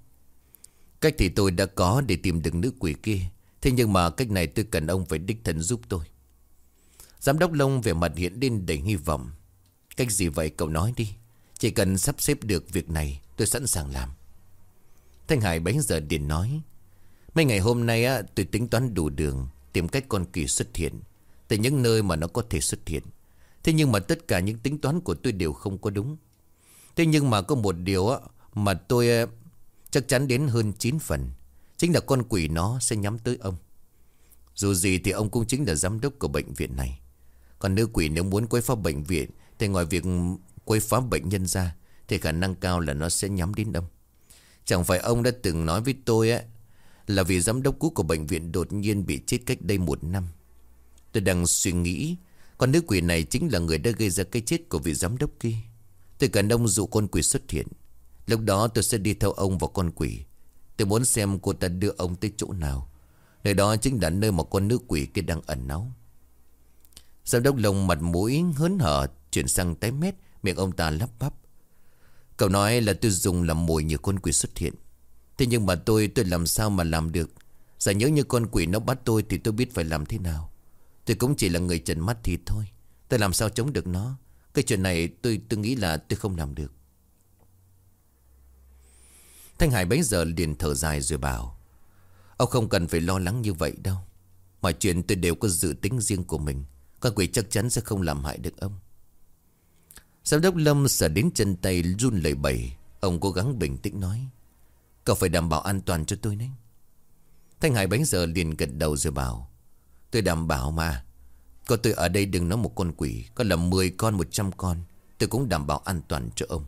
Cách thì tôi đã có để tìm được nữ quỷ kia. Thế nhưng mà cách này tôi cần ông phải đích thân giúp tôi. Giám đốc Long về mặt hiện lên đầy hy vọng. Cách gì vậy cậu nói đi. Chỉ cần sắp xếp được việc này Tôi sẵn sàng làm. Thanh Hải bấy giờ điện nói. Mấy ngày hôm nay á, tôi tính toán đủ đường Tìm cách con kỳ xuất hiện Từ những nơi mà nó có thể xuất hiện. Thế nhưng mà tất cả những tính toán của tôi đều không có đúng. Thế nhưng mà có một điều á, mà tôi Chắc chắn đến hơn 9 phần. Chính là con quỷ nó sẽ nhắm tới ông. Dù gì thì ông cũng chính là giám đốc của bệnh viện này. Còn nữ quỷ nếu muốn quấy phá bệnh viện, Thì ngoài việc quấy phá bệnh nhân ra, Thì khả năng cao là nó sẽ nhắm đến ông. Chẳng phải ông đã từng nói với tôi á, Là vì giám đốc cũ của bệnh viện đột nhiên bị chết cách đây một năm. Tôi đang suy nghĩ, Con nữ quỷ này chính là người đã gây ra cái chết của vị giám đốc kia. Tôi cần ông dụ con quỷ xuất hiện. Lúc đó tôi sẽ đi theo ông và con quỷ. Tôi muốn xem cô ta đưa ông tới chỗ nào. Nơi đó chính là nơi mà con nữ quỷ kia đang ẩn náu. Giám đốc lồng mặt mũi hớn hở Chuyển sang tái mét, Miệng ông ta lắp bắp. Cậu nói là tôi dùng làm mồi như con quỷ xuất hiện. Thế nhưng mà tôi tôi làm sao mà làm được? Giả nhớ như con quỷ nó bắt tôi Thì tôi biết phải làm thế nào. Tôi cũng chỉ là người trần mắt thịt thôi. Tôi làm sao chống được nó? Cái chuyện này tôi tôi nghĩ là tôi không làm được. Thanh Hải bấy giờ liền thở dài rồi bảo, Ông không cần phải lo lắng như vậy đâu. Mọi chuyện tôi đều có dự tính riêng của mình. Con quỷ chắc chắn sẽ không làm hại được ông. Giám đốc Lâm sợ đến chân tay run lẩy bẩy. Ông cố gắng bình tĩnh nói, Cậu phải đảm bảo an toàn cho tôi đấy. Thanh Hải bấy giờ liền gật đầu rồi bảo, Tôi đảm bảo mà. Có tôi ở đây đừng nói một con quỷ, Có là 10 con 100 con, Tôi cũng đảm bảo an toàn cho ông.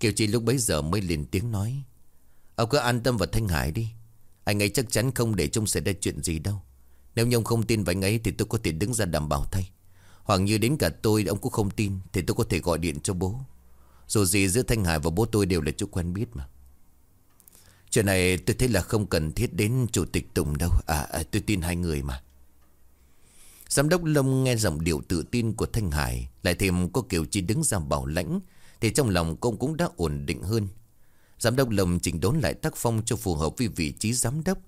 Kiều Chi lúc bấy giờ mới lên tiếng nói Ông cứ an tâm vào Thanh Hải đi. Anh ấy chắc chắn không để trông xảy ra chuyện gì đâu. Nếu như ông không tin vào anh ấy Thì tôi có thể đứng ra đảm bảo thay. Hoặc như đến cả tôi ông cũng không tin Thì tôi có thể gọi điện cho bố. Dù gì giữa Thanh Hải và bố tôi đều là chú quen biết mà. Chuyện này tôi thấy là không cần thiết đến Chủ tịch Tùng đâu. À, à tôi tin hai người mà. Giám đốc Lâm nghe giọng điệu tự tin của Thanh Hải Lại thêm có kiểu chi đứng ra bảo lãnh thì trong lòng công cũng đã ổn định hơn. Giám đốc Lâm chỉnh đốn lại tác phong cho phù hợp với vị trí giám đốc.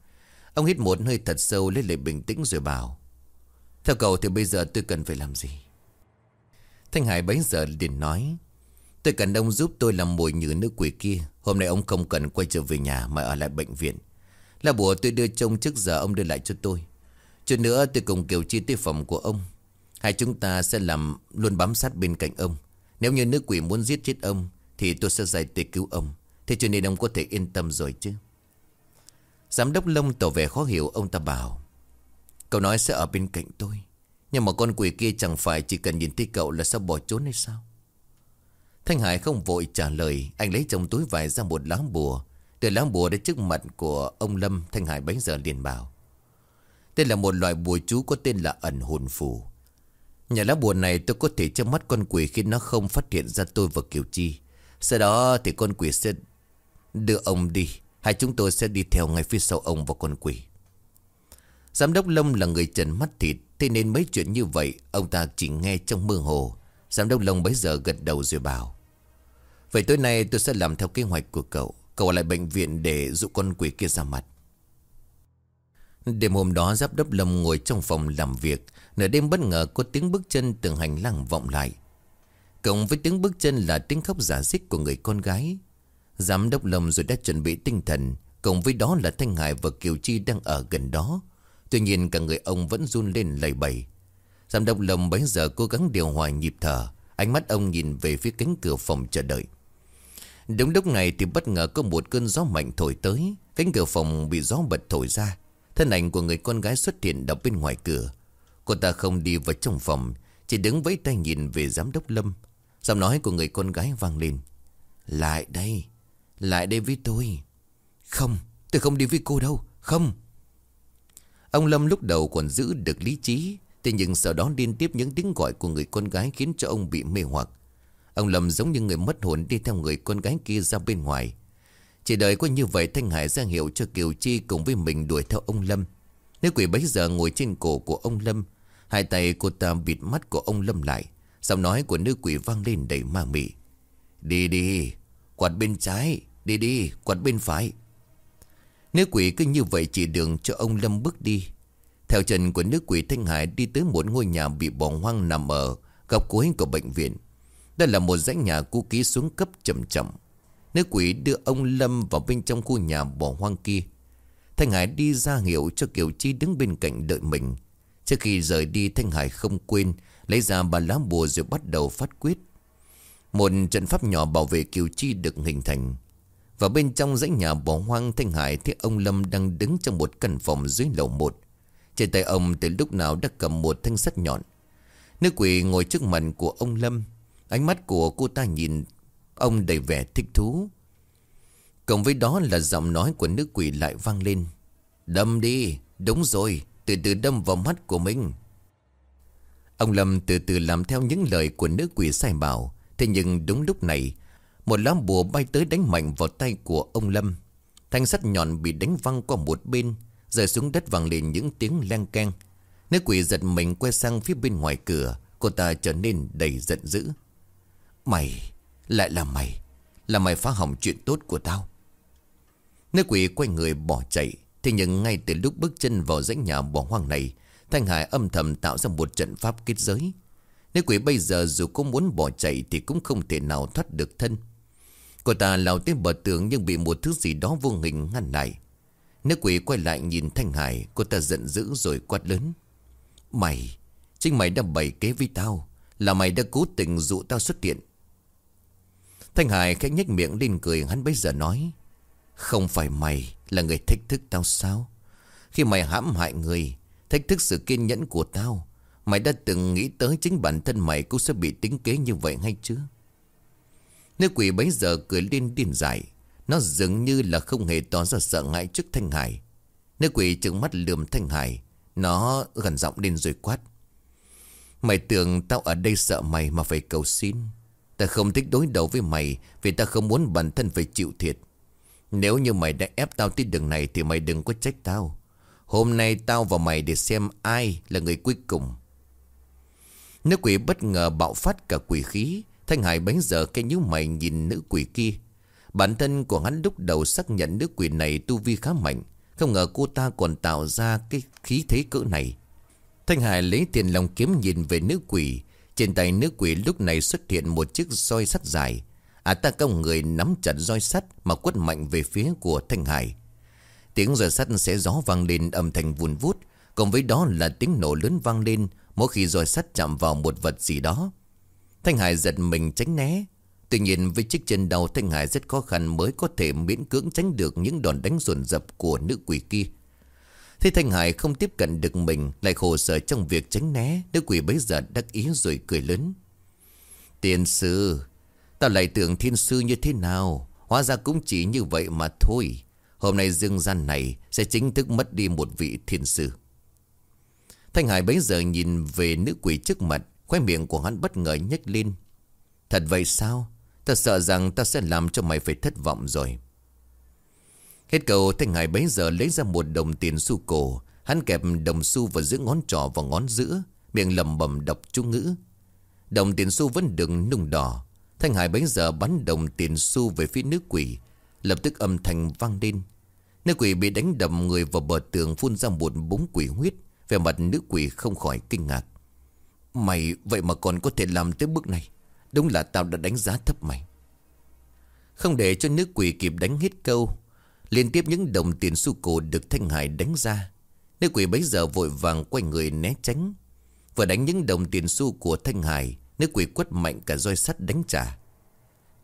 Ông hít một hơi thật sâu lấy lại bình tĩnh rồi bảo, Theo cậu thì bây giờ tôi cần phải làm gì? Thanh Hải bấy giờ liền nói, Tôi cần ông giúp tôi làm mồi nhử nữ quỷ kia. Hôm nay ông không cần quay trở về nhà Mà ở lại bệnh viện. Là bùa tôi đưa trông trước giờ ông đưa lại cho tôi. Chút nữa tôi cùng Kiều Chi tới phòng của ông. Hai chúng ta sẽ làm luôn bám sát bên cạnh ông. Nếu như nữ quỷ muốn giết chết ông, Thì tôi sẽ giải tay cứu ông. Thế cho nên ông có thể yên tâm rồi chứ. Giám đốc Long tỏ vẻ khó hiểu, Ông ta bảo, Cậu nói sẽ ở bên cạnh tôi, Nhưng mà con quỷ kia chẳng phải chỉ cần nhìn thấy cậu là sao bỏ trốn hay sao? Thanh Hải không vội trả lời, Anh lấy trong túi vải ra một lá bùa. Đưa lá bùa đến trước mặt của ông Lâm, Thanh Hải bấy giờ liền bảo Đây là một loại bùa chú có tên là ẩn hồn phù. Nhà lá bùa này tôi có thể che mắt con quỷ Khi nó không phát hiện ra tôi và Kiều Chi. Sau đó thì con quỷ sẽ đưa ông đi. Hai chúng tôi sẽ đi theo ngay phía sau ông và con quỷ. Giám đốc Long là người trần mắt thịt, Thế nên mấy chuyện như vậy Ông ta chỉ nghe trong mơ hồ. Giám đốc Long bấy giờ gật đầu rồi bảo, Vậy tối nay tôi sẽ làm theo kế hoạch của cậu. Cậu ở lại bệnh viện để dụ con quỷ kia ra mặt. Đêm hôm đó giáp đốc Lâm ngồi trong phòng làm việc. Nửa đêm bất ngờ có tiếng bước chân từng hành lang vọng lại. Cộng với tiếng bước chân là tiếng khóc giả dích của người con gái. Giám đốc Lâm rồi đã chuẩn bị tinh thần. Cộng với đó là Thanh Hải và Kiều Chi đang ở gần đó. Tuy nhiên cả người ông vẫn run lên lầy bầy Giám đốc Lâm bấy giờ cố gắng điều hòa nhịp thở. Ánh mắt ông nhìn về phía cánh cửa phòng chờ đợi. Đúng lúc này thì bất ngờ có một cơn gió mạnh thổi tới. Cánh cửa phòng bị gió bật thổi ra. Thân ảnh của người con gái xuất hiện đọc bên ngoài cửa. Cô ta không đi vào trong phòng, Chỉ đứng với tay nhìn về giám đốc Lâm. Giọng nói của người con gái vang lên. Lại đây Lại đây với tôi. Không tôi không đi với cô đâu, Không. Ông Lâm lúc đầu còn giữ được lý trí, Thế nhưng sau đó liên tiếp những tiếng gọi của người con gái Khiến cho ông bị mê hoặc. Ông Lâm giống như người mất hồn đi theo người con gái kia ra bên ngoài. Chỉ đợi có như vậy Thanh Hải ra hiệu cho Kiều Chi cùng với mình đuổi theo ông Lâm. Nữ quỷ bấy giờ ngồi trên cổ của ông Lâm, Hai tay cô ta bịt mắt của ông Lâm lại, Giọng nói của nữ quỷ vang lên đầy ma mị. Đi đi, Quạt bên trái, Đi đi, quạt bên phải. Nữ quỷ cứ như vậy chỉ đường cho ông Lâm bước đi. Theo chân của nữ quỷ Thanh Hải đi tới một ngôi nhà bị bỏ hoang nằm ở góc cuối của bệnh viện. Đây là một dãy nhà cũ kỹ xuống cấp chậm chậm. Nữ quỷ đưa ông Lâm vào bên trong khu nhà bỏ hoang kia. Thanh Hải đi ra hiệu cho Kiều Chi đứng bên cạnh đợi mình. Trước khi rời đi, Thanh Hải không quên lấy ra bà lá bùa rồi bắt đầu phát quyết. Một trận pháp nhỏ bảo vệ Kiều Chi được hình thành. Và bên trong dãy nhà bỏ hoang, Thanh Hải thấy ông Lâm đang đứng trong một căn phòng dưới lầu một. Trên tay ông từ lúc nào đã cầm một thanh sắt nhọn. Nữ quỷ ngồi trước mặt của ông Lâm Ánh mắt của cô ta nhìn ông đầy vẻ thích thú. Cộng với đó là giọng nói của nữ quỷ lại vang lên. Đâm đi, đúng rồi, từ từ đâm vào mắt của mình. Ông Lâm từ từ làm theo những lời của nữ quỷ sai bảo. Thế nhưng đúng lúc này, một lá bùa bay tới đánh mạnh vào tay của ông Lâm. Thanh sắt nhọn bị đánh văng qua một bên, rơi xuống đất vang lên những tiếng leng keng. Nữ quỷ giật mình quay sang phía bên ngoài cửa, cô ta trở nên đầy giận dữ. Mày, lại là mày. Là mày phá hỏng chuyện tốt của tao. Nữ quỷ quay người bỏ chạy Thế nhưng ngay từ lúc bước chân vào dãy nhà bỏ hoang này, Thanh Hải âm thầm tạo ra một trận pháp kết giới. Nữ quỷ bây giờ dù có muốn bỏ chạy Thì cũng không thể nào thoát được thân. Cô ta lao tới bờ tường Nhưng bị một thứ gì đó vô hình ngăn lại. Nữ quỷ quay lại nhìn Thanh Hải, Cô ta giận dữ rồi quát lớn. Mày, Chính mày đã bày kế với tao, Là mày đã cố tình dụ tao xuất hiện. Thanh Hải khẽ nhếch miệng lên cười, hắn bây giờ nói, Không phải mày là người thách thức tao sao? Khi mày hãm hại người, Thách thức sự kiên nhẫn của tao, Mày đã từng nghĩ tới chính bản thân mày Cũng sẽ bị tính kế như vậy hay chưa Nữ quỷ bấy giờ cười lên điên dại, Nó dường như là không hề tỏ ra sợ ngại trước Thanh Hải. Nữ quỷ trừng mắt lườm Thanh Hải, Nó gần giọng lên rồi quát, Mày tưởng tao ở đây sợ mày mà phải cầu xin? Ta không thích đối đầu với mày, Vì ta không muốn bản thân phải chịu thiệt. Nếu như mày đã ép tao tới đường này Thì mày đừng có trách tao. Hôm nay tao và mày để xem ai là người cuối cùng. Nữ quỷ bất ngờ bạo phát cả quỷ khí. Thanh Hải bấy giờ cái nhíu mày nhìn nữ quỷ kia. Bản thân của hắn lúc đầu xác nhận nữ quỷ này tu vi khá mạnh. Không ngờ cô ta còn tạo ra cái khí thế cỡ này. Thanh Hải lấy tiền lòng kiếm nhìn về nữ quỷ. Trên tay nữ quỷ lúc này xuất hiện một chiếc roi sắt dài. À ta công người nắm chặt roi sắt Mà quất mạnh về phía của Thanh Hải. Tiếng roi sắt sẽ gió vang lên âm thanh vùn vút Cùng với đó là tiếng nổ lớn vang lên Mỗi khi roi sắt chạm vào một vật gì đó. Thanh Hải giật mình tránh né. Tuy nhiên, với chiếc chân đầu Thanh Hải rất khó khăn mới có thể miễn cưỡng tránh được những đòn đánh dồn dập của nữ quỷ kia. Thế Thanh Hải không tiếp cận được mình, Lại khổ sở trong việc tránh né, Nữ quỷ bấy giờ đắc ý rồi cười lớn. Tiên sư Tao lại tưởng thiên sư như thế nào? Hóa ra cũng chỉ như vậy mà thôi. Hôm nay dương gian này Sẽ chính thức mất đi một vị thiên sư. Thanh Hải bấy giờ nhìn về nữ quỷ trước mặt Khoe miệng của hắn bất ngờ nhếch lên. Thật vậy sao? Ta sợ rằng ta sẽ làm cho mày phải thất vọng rồi. Hết cầu Thanh Hải bấy giờ lấy ra một đồng tiền xu cổ. Hắn kẹp đồng xu vào giữa ngón trỏ và ngón giữa, Miệng lầm bầm đọc chú ngữ. Đồng tiền xu vẫn đừng nung đỏ. Thanh Hải bấy giờ bắn đồng tiền xu về phía nước quỷ. Lập tức âm thanh vang lên. Nữ quỷ bị đánh đầm người vào bờ tường phun ra một búng quỷ huyết. Về mặt nữ quỷ không khỏi kinh ngạc. Mày, vậy mà còn có thể làm tới bước này. Đúng là tao đã đánh giá thấp mày. Không để cho nữ quỷ kịp đánh hết câu Liên tiếp những đồng tiền xu cổ được Thanh Hải đánh ra. Nữ quỷ bấy giờ vội vàng quay người né tránh. Vừa đánh những đồng tiền xu của Thanh Hải Nữ quỷ quất mạnh cả roi sắt đánh trả.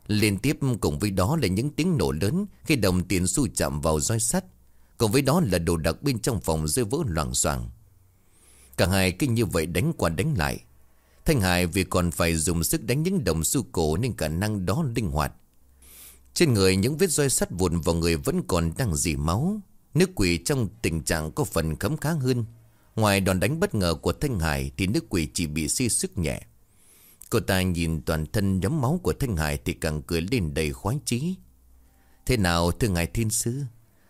Liên tiếp cùng với đó là những tiếng nổ lớn Khi đồng tiền xu chạm vào roi sắt. Cùng với đó là đồ đặc bên trong phòng rơi vỡ loảng xoảng. Cả hai kinh như vậy đánh qua đánh lại. Thanh Hải vì còn phải dùng sức đánh những đồng xu cổ Nên khả năng đó linh hoạt. Trên người những vết roi sắt vụn vào người vẫn còn đang dì máu. Nước quỷ trong tình trạng có phần khấm khá hơn. Ngoài đòn đánh bất ngờ của Thanh Hải Thì nước quỷ chỉ bị suy sức nhẹ. Cô ta nhìn toàn thân nhóm máu của Thanh Hải Thì càng cười lên đầy khoái chí. Thế nào, thưa ngài thiên sứ?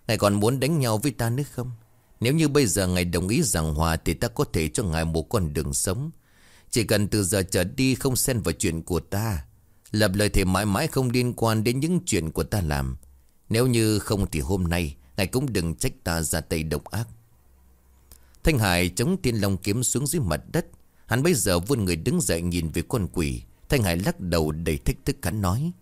Ngài còn muốn đánh nhau với ta nữa không? Nếu như bây giờ ngài đồng ý rằng hòa Thì ta có thể cho ngài một con đường sống. Chỉ cần từ giờ trở đi không xen vào chuyện của ta. Lập lời thề mãi mãi không liên quan đến những chuyện của ta làm. Nếu như không thì hôm nay, Ngài cũng đừng trách ta ra tay độc ác. Thanh Hải chống tiên long kiếm xuống dưới mặt đất. Hắn bây giờ vươn người đứng dậy nhìn về con quỷ. Thanh Hải lắc đầu đầy thích thức hắn nói,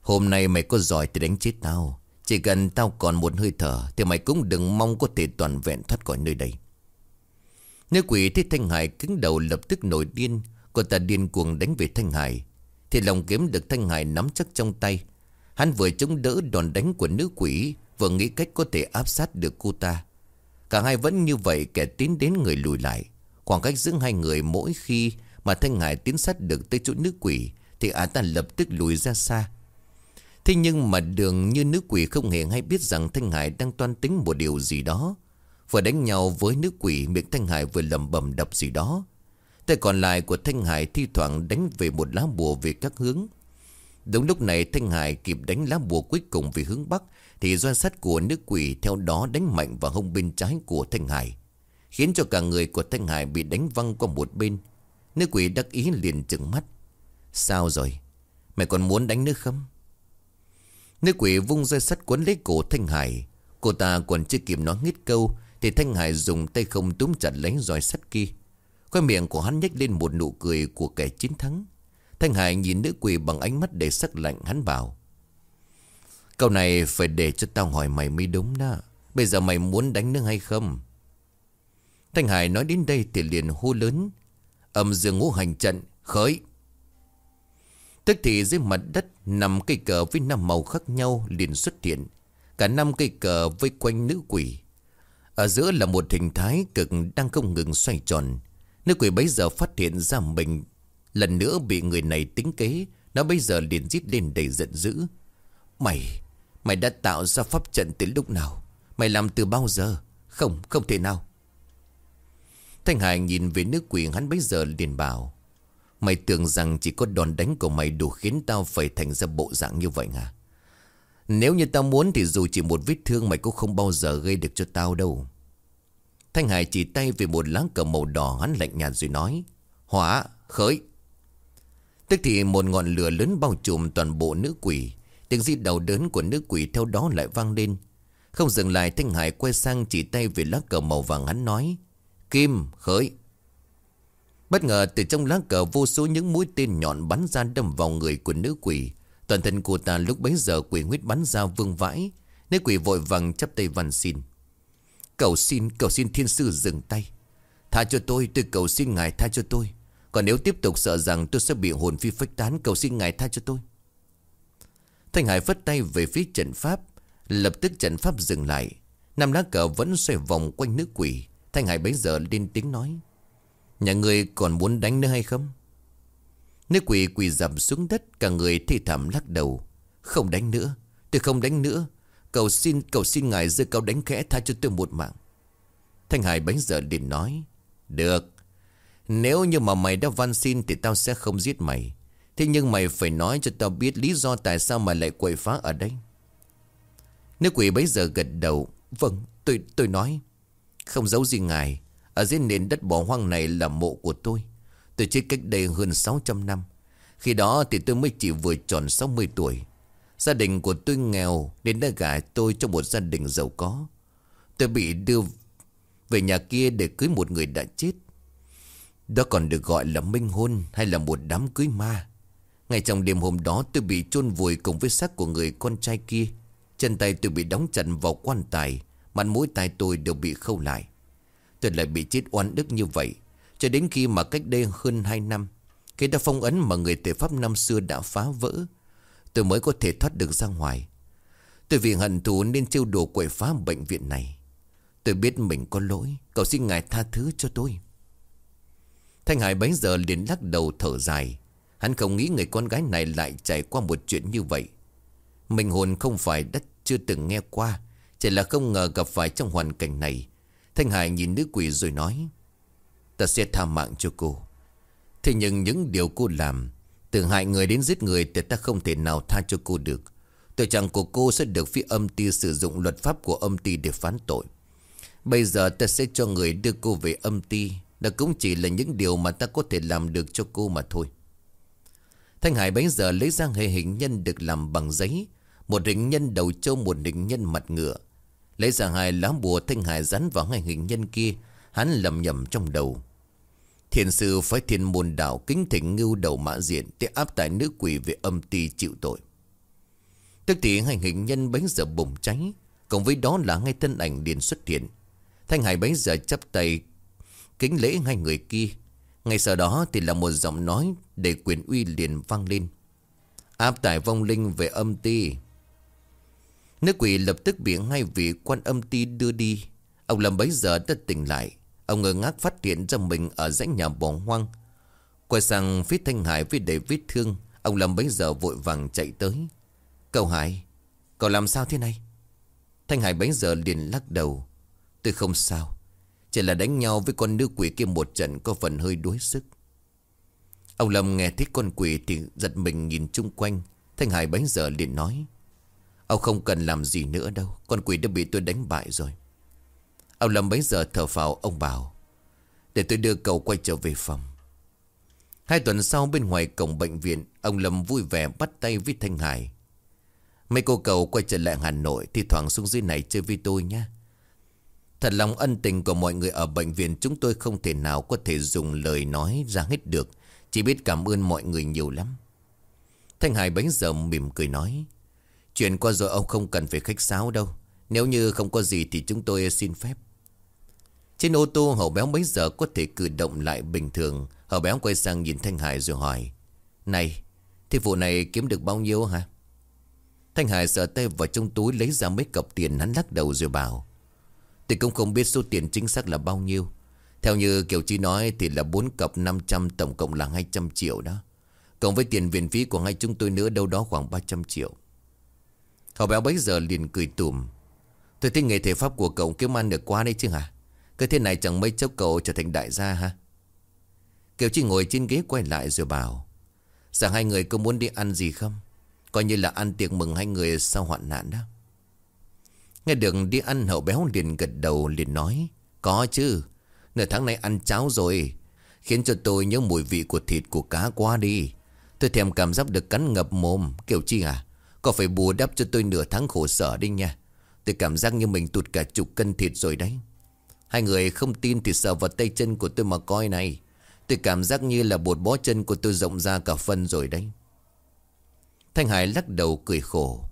Hôm nay mày có giỏi thì đánh chết tao. Chỉ cần tao còn một hơi thở Thì mày cũng đừng mong có thể toàn vẹn thoát khỏi nơi đây. Nếu quỷ thấy Thanh Hải cứng đầu lập tức nổi điên. Cô ta điên cuồng đánh về Thanh Hải. Thì lòng kiếm được Thanh Hải nắm chắc trong tay. Hắn vừa chống đỡ đòn đánh của nữ quỷ, Vừa nghĩ cách có thể áp sát được cô ta. Cả hai vẫn như vậy kẻ tiến đến người lùi lại. Khoảng cách giữa hai người mỗi khi Mà Thanh Hải tiến sát được tới chỗ nữ quỷ Thì ả ta lập tức lùi ra xa. Thế nhưng mà đường như nữ quỷ không hề hay biết rằng Thanh Hải đang toan tính một điều gì đó. Vừa đánh nhau với nữ quỷ, miệng Thanh Hải vừa lầm bầm đập gì đó. Tay còn lại của Thanh Hải thi thoảng đánh về một lá bùa về các hướng. Đúng lúc này, Thanh Hải kịp đánh lá bùa cuối cùng về hướng Bắc, Thì doan sắt của nước quỷ theo đó đánh mạnh vào hông bên trái của Thanh Hải. Khiến cho cả người của Thanh Hải bị đánh văng qua một bên. Nước quỷ đắc ý liền trừng mắt. Sao rồi? Mày còn muốn đánh nữa không? Nước quỷ vung roi sắt quấn lấy cổ Thanh Hải. Cô ta còn chưa kịp nói nghít câu, Thì Thanh Hải dùng tay không túm chặt lấy roi sắt kia. Khoai miệng của hắn nhếch lên một nụ cười của kẻ chiến thắng. Thanh Hải nhìn nữ quỷ bằng ánh mắt đầy sắc lạnh, hắn bảo, Câu này phải để cho tao hỏi mày mới đúng đó. Bây giờ mày muốn đánh nữa hay không? Thanh Hải nói đến đây thì liền hô lớn, Âm dương ngũ hành trận, khởi. Tức thì dưới mặt đất Nằm cây cờ với năm màu khác nhau liền xuất hiện, Cả năm cây cờ vây quanh nữ quỷ. Ở giữa là một hình thái cực đang không ngừng xoay tròn. Nữ quỷ bấy giờ phát hiện ra mình Lần nữa bị người này tính kế Nó bây giờ liền rít lên đầy giận dữ. Mày Mày đã tạo ra pháp trận từ lúc nào? Mày làm từ bao giờ? Không, không thể nào. Thanh Hải nhìn về nước quỷ hắn bấy giờ liền bảo Mày tưởng rằng chỉ có đòn đánh của mày đủ khiến tao phải thành ra bộ dạng như vậy à Nếu như tao muốn thì dù chỉ một vết thương mày cũng không bao giờ gây được cho tao đâu. Thanh Hải chỉ tay về một lá cờ màu đỏ hắn lạnh nhạt rồi nói Hỏa, khởi. Tức thì một ngọn lửa lớn bao trùm toàn bộ nữ quỷ. Tiếng di đầu đớn của nữ quỷ theo đó lại vang lên. Không dừng lại Thanh Hải quay sang chỉ tay về lá cờ màu vàng hắn nói Kim, khởi. Bất ngờ từ trong lá cờ vô số những mũi tên nhọn bắn ra đâm vào người của nữ quỷ. Toàn thân cô ta lúc bấy giờ quỷ huyết bắn ra vương vãi. Nữ quỷ vội vàng chắp tay văn xin. Cầu xin, cầu xin thiên sư dừng tay. Tha cho tôi, tôi cầu xin ngài tha cho tôi. Còn nếu tiếp tục sợ rằng tôi sẽ bị hồn phi phách tán Cầu xin ngài tha cho tôi. Thanh Hải phất tay về phía trận pháp Lập tức trận pháp dừng lại. Năm lá cờ vẫn xoay vòng quanh nữ quỷ. Thanh Hải bấy giờ lên tiếng nói Nhà người còn muốn đánh nữa hay không? Nữ quỷ quỳ dầm xuống đất Cả người thi thảm lắc đầu. Không đánh nữa Tôi không đánh nữa Cầu xin cầu xin ngài giơ cao đánh khẽ tha cho tôi một mạng. Thanh Hải bấy giờ liền nói, Được. Nếu như mà mày đã van xin Thì tao sẽ không giết mày. Thế nhưng mày phải nói cho tao biết Lý do tại sao mày lại quậy phá ở đây. Nữ quỷ bấy giờ gật đầu Vâng tôi tôi nói. Không giấu gì ngài, Ở dưới nền đất bỏ hoang này là mộ của tôi. Tôi chết cách đây hơn 600 năm. Khi đó thì tôi mới chỉ vừa tròn 60 tuổi. Gia đình của tôi nghèo Nên đã gả tôi cho một gia đình giàu có. Tôi bị đưa về nhà kia để cưới một người đã chết. Đó còn được gọi là minh hôn Hay là một đám cưới ma. Ngay trong đêm hôm đó, tôi bị chôn vùi cùng với xác của người con trai kia. Chân tay tôi bị đóng chặt vào quan tài, Mặt mũi tai tôi đều bị khâu lại. Tôi lại bị chết oan đức như vậy. Cho đến khi mà cách đây hơn 2 năm, Khi đã phong ấn mà người tề pháp năm xưa đã phá vỡ Tôi mới có thể thoát được ra ngoài. Tôi vì hận thù nên trêu đồ quậy phá bệnh viện này. Tôi biết mình có lỗi Cầu xin ngài tha thứ cho tôi. Thanh Hải bấy giờ liền lắc đầu thở dài. Hắn không nghĩ người con gái này lại trải qua một chuyện như vậy. Mình hồn không phải đất chưa từng nghe qua, Chỉ là không ngờ gặp phải trong hoàn cảnh này. Thanh Hải nhìn nữ quỷ rồi nói, Ta sẽ tha mạng cho cô. Thế nhưng những điều cô làm từ hại người đến giết người thì ta không thể nào tha cho cô được. Tội chẳng của cô sẽ được phía âm ty sử dụng luật pháp của âm ty để phán tội. Bây giờ ta sẽ cho người đưa cô về âm ty Đó cũng chỉ là những điều mà ta có thể làm được cho cô mà thôi. Thanh Hải bấy giờ lấy ra hệ hình nhân được làm bằng giấy. Một hình nhân đầu trâu, một hình nhân mặt ngựa. Lấy ra hai lá bùa Thanh Hải dán vào ngay hình nhân kia. Hắn lầm nhầm trong đầu. Thiền sư phái thiên môn đạo kính thỉnh ngưu đầu mã diện để áp tải nữ quỷ về âm ti chịu tội. Tức thì hành hình nhân bánh giờ bùng cháy, cộng với đó là ngay thân ảnh liền xuất hiện. Thanh Hải bấy giờ chắp tay kính lễ hai người kia. Ngay sau đó thì là một giọng nói để quyền uy liền vang lên. Áp tải vong linh về âm ti. Nữ quỷ lập tức bị hai vị quan âm ti đưa đi. Ông Lâm bấy giờ đã tỉnh lại. Ông ngơ ngác phát hiện ra mình ở dãy nhà bỏ hoang. Quay sang phía Thanh Hải với đầy vết thương, Ông Lâm bấy giờ vội vàng chạy tới. Cậu Hải, Cậu làm sao thế này? Thanh Hải bấy giờ liền lắc đầu. Tôi không sao, Chỉ là đánh nhau với con nữ quỷ kia một trận Có phần hơi đuối sức. Ông Lâm nghe thấy con quỷ Thì giật mình nhìn chung quanh. Thanh Hải bấy giờ liền nói, Ông không cần làm gì nữa đâu, Con quỷ đã bị tôi đánh bại rồi. Ông Lâm bấy giờ thở phào, ông bảo, Để tôi đưa cậu quay trở về phòng. Hai tuần sau, bên ngoài cổng bệnh viện, Ông Lâm vui vẻ bắt tay với Thanh Hải. Mấy cô cậu quay trở lại Hà Nội Thì thoảng xuống dưới này chơi với tôi nhé. Thật lòng ân tình của mọi người ở bệnh viện, Chúng tôi không thể nào có thể dùng lời nói ra hết được. Chỉ biết cảm ơn mọi người nhiều lắm. Thanh Hải bấy giờ mỉm cười nói, Chuyện qua rồi ông không cần phải khách sáo đâu. Nếu như không có gì thì chúng tôi xin phép trên ô tô, hậu béo mấy giờ có thể cử động lại bình thường? Hậu béo quay sang nhìn Thanh Hải rồi hỏi. Này, Thì vụ này kiếm được bao nhiêu hả? Thanh Hải sợ tay vào trong túi lấy ra mấy cọc tiền hắn lắc đầu rồi bảo. Tôi cũng không biết số tiền chính xác là bao nhiêu. Theo như Kiều Chi nói thì là 4 cọc 500 tổng cộng là 200 triệu đó. Cộng với tiền viện phí của hai chúng tôi nữa đâu đó khoảng 300 triệu. Hậu béo bấy giờ liền cười tùm Tôi thấy nghề thể pháp của cậu kiếm ăn được quá đấy chứ hả? Cứ thế này chẳng mấy chốc cậu trở thành đại gia ha. Kiều Chi ngồi trên ghế quay lại rồi bảo, Rằng hai người có muốn đi ăn gì không? Coi như là ăn tiệc mừng hai người sau hoạn nạn đó. Nghe được đi ăn, hậu béo liền gật đầu, liền nói, Có chứ, Nửa tháng nay ăn cháo rồi, Khiến cho tôi nhớ mùi vị của thịt của cá quá đi. Tôi thèm cảm giác được cắn ngập mồm, kiều chi à Có phải bù đắp cho tôi nửa tháng khổ sở đi nha. Tôi cảm giác như mình tụt cả chục cân thịt rồi đấy. Hai người không tin thì sờ vào tay chân của tôi mà coi này. Tôi cảm giác như là bột bó chân của tôi rộng ra cả phân rồi đấy. Thanh Hải lắc đầu cười khổ.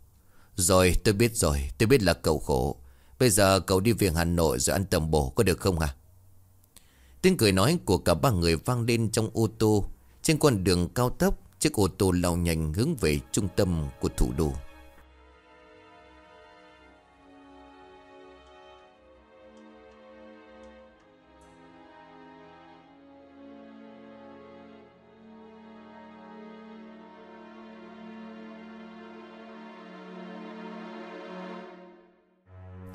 Rồi, tôi biết rồi, Tôi biết là cậu khổ. Bây giờ cậu đi về Hà Nội rồi ăn tầm bổ, có được không à Tiếng cười nói của cả ba người vang lên trong ô tô. Trên con đường cao tốc, Chiếc ô tô lao nhanh hướng về trung tâm của thủ đô.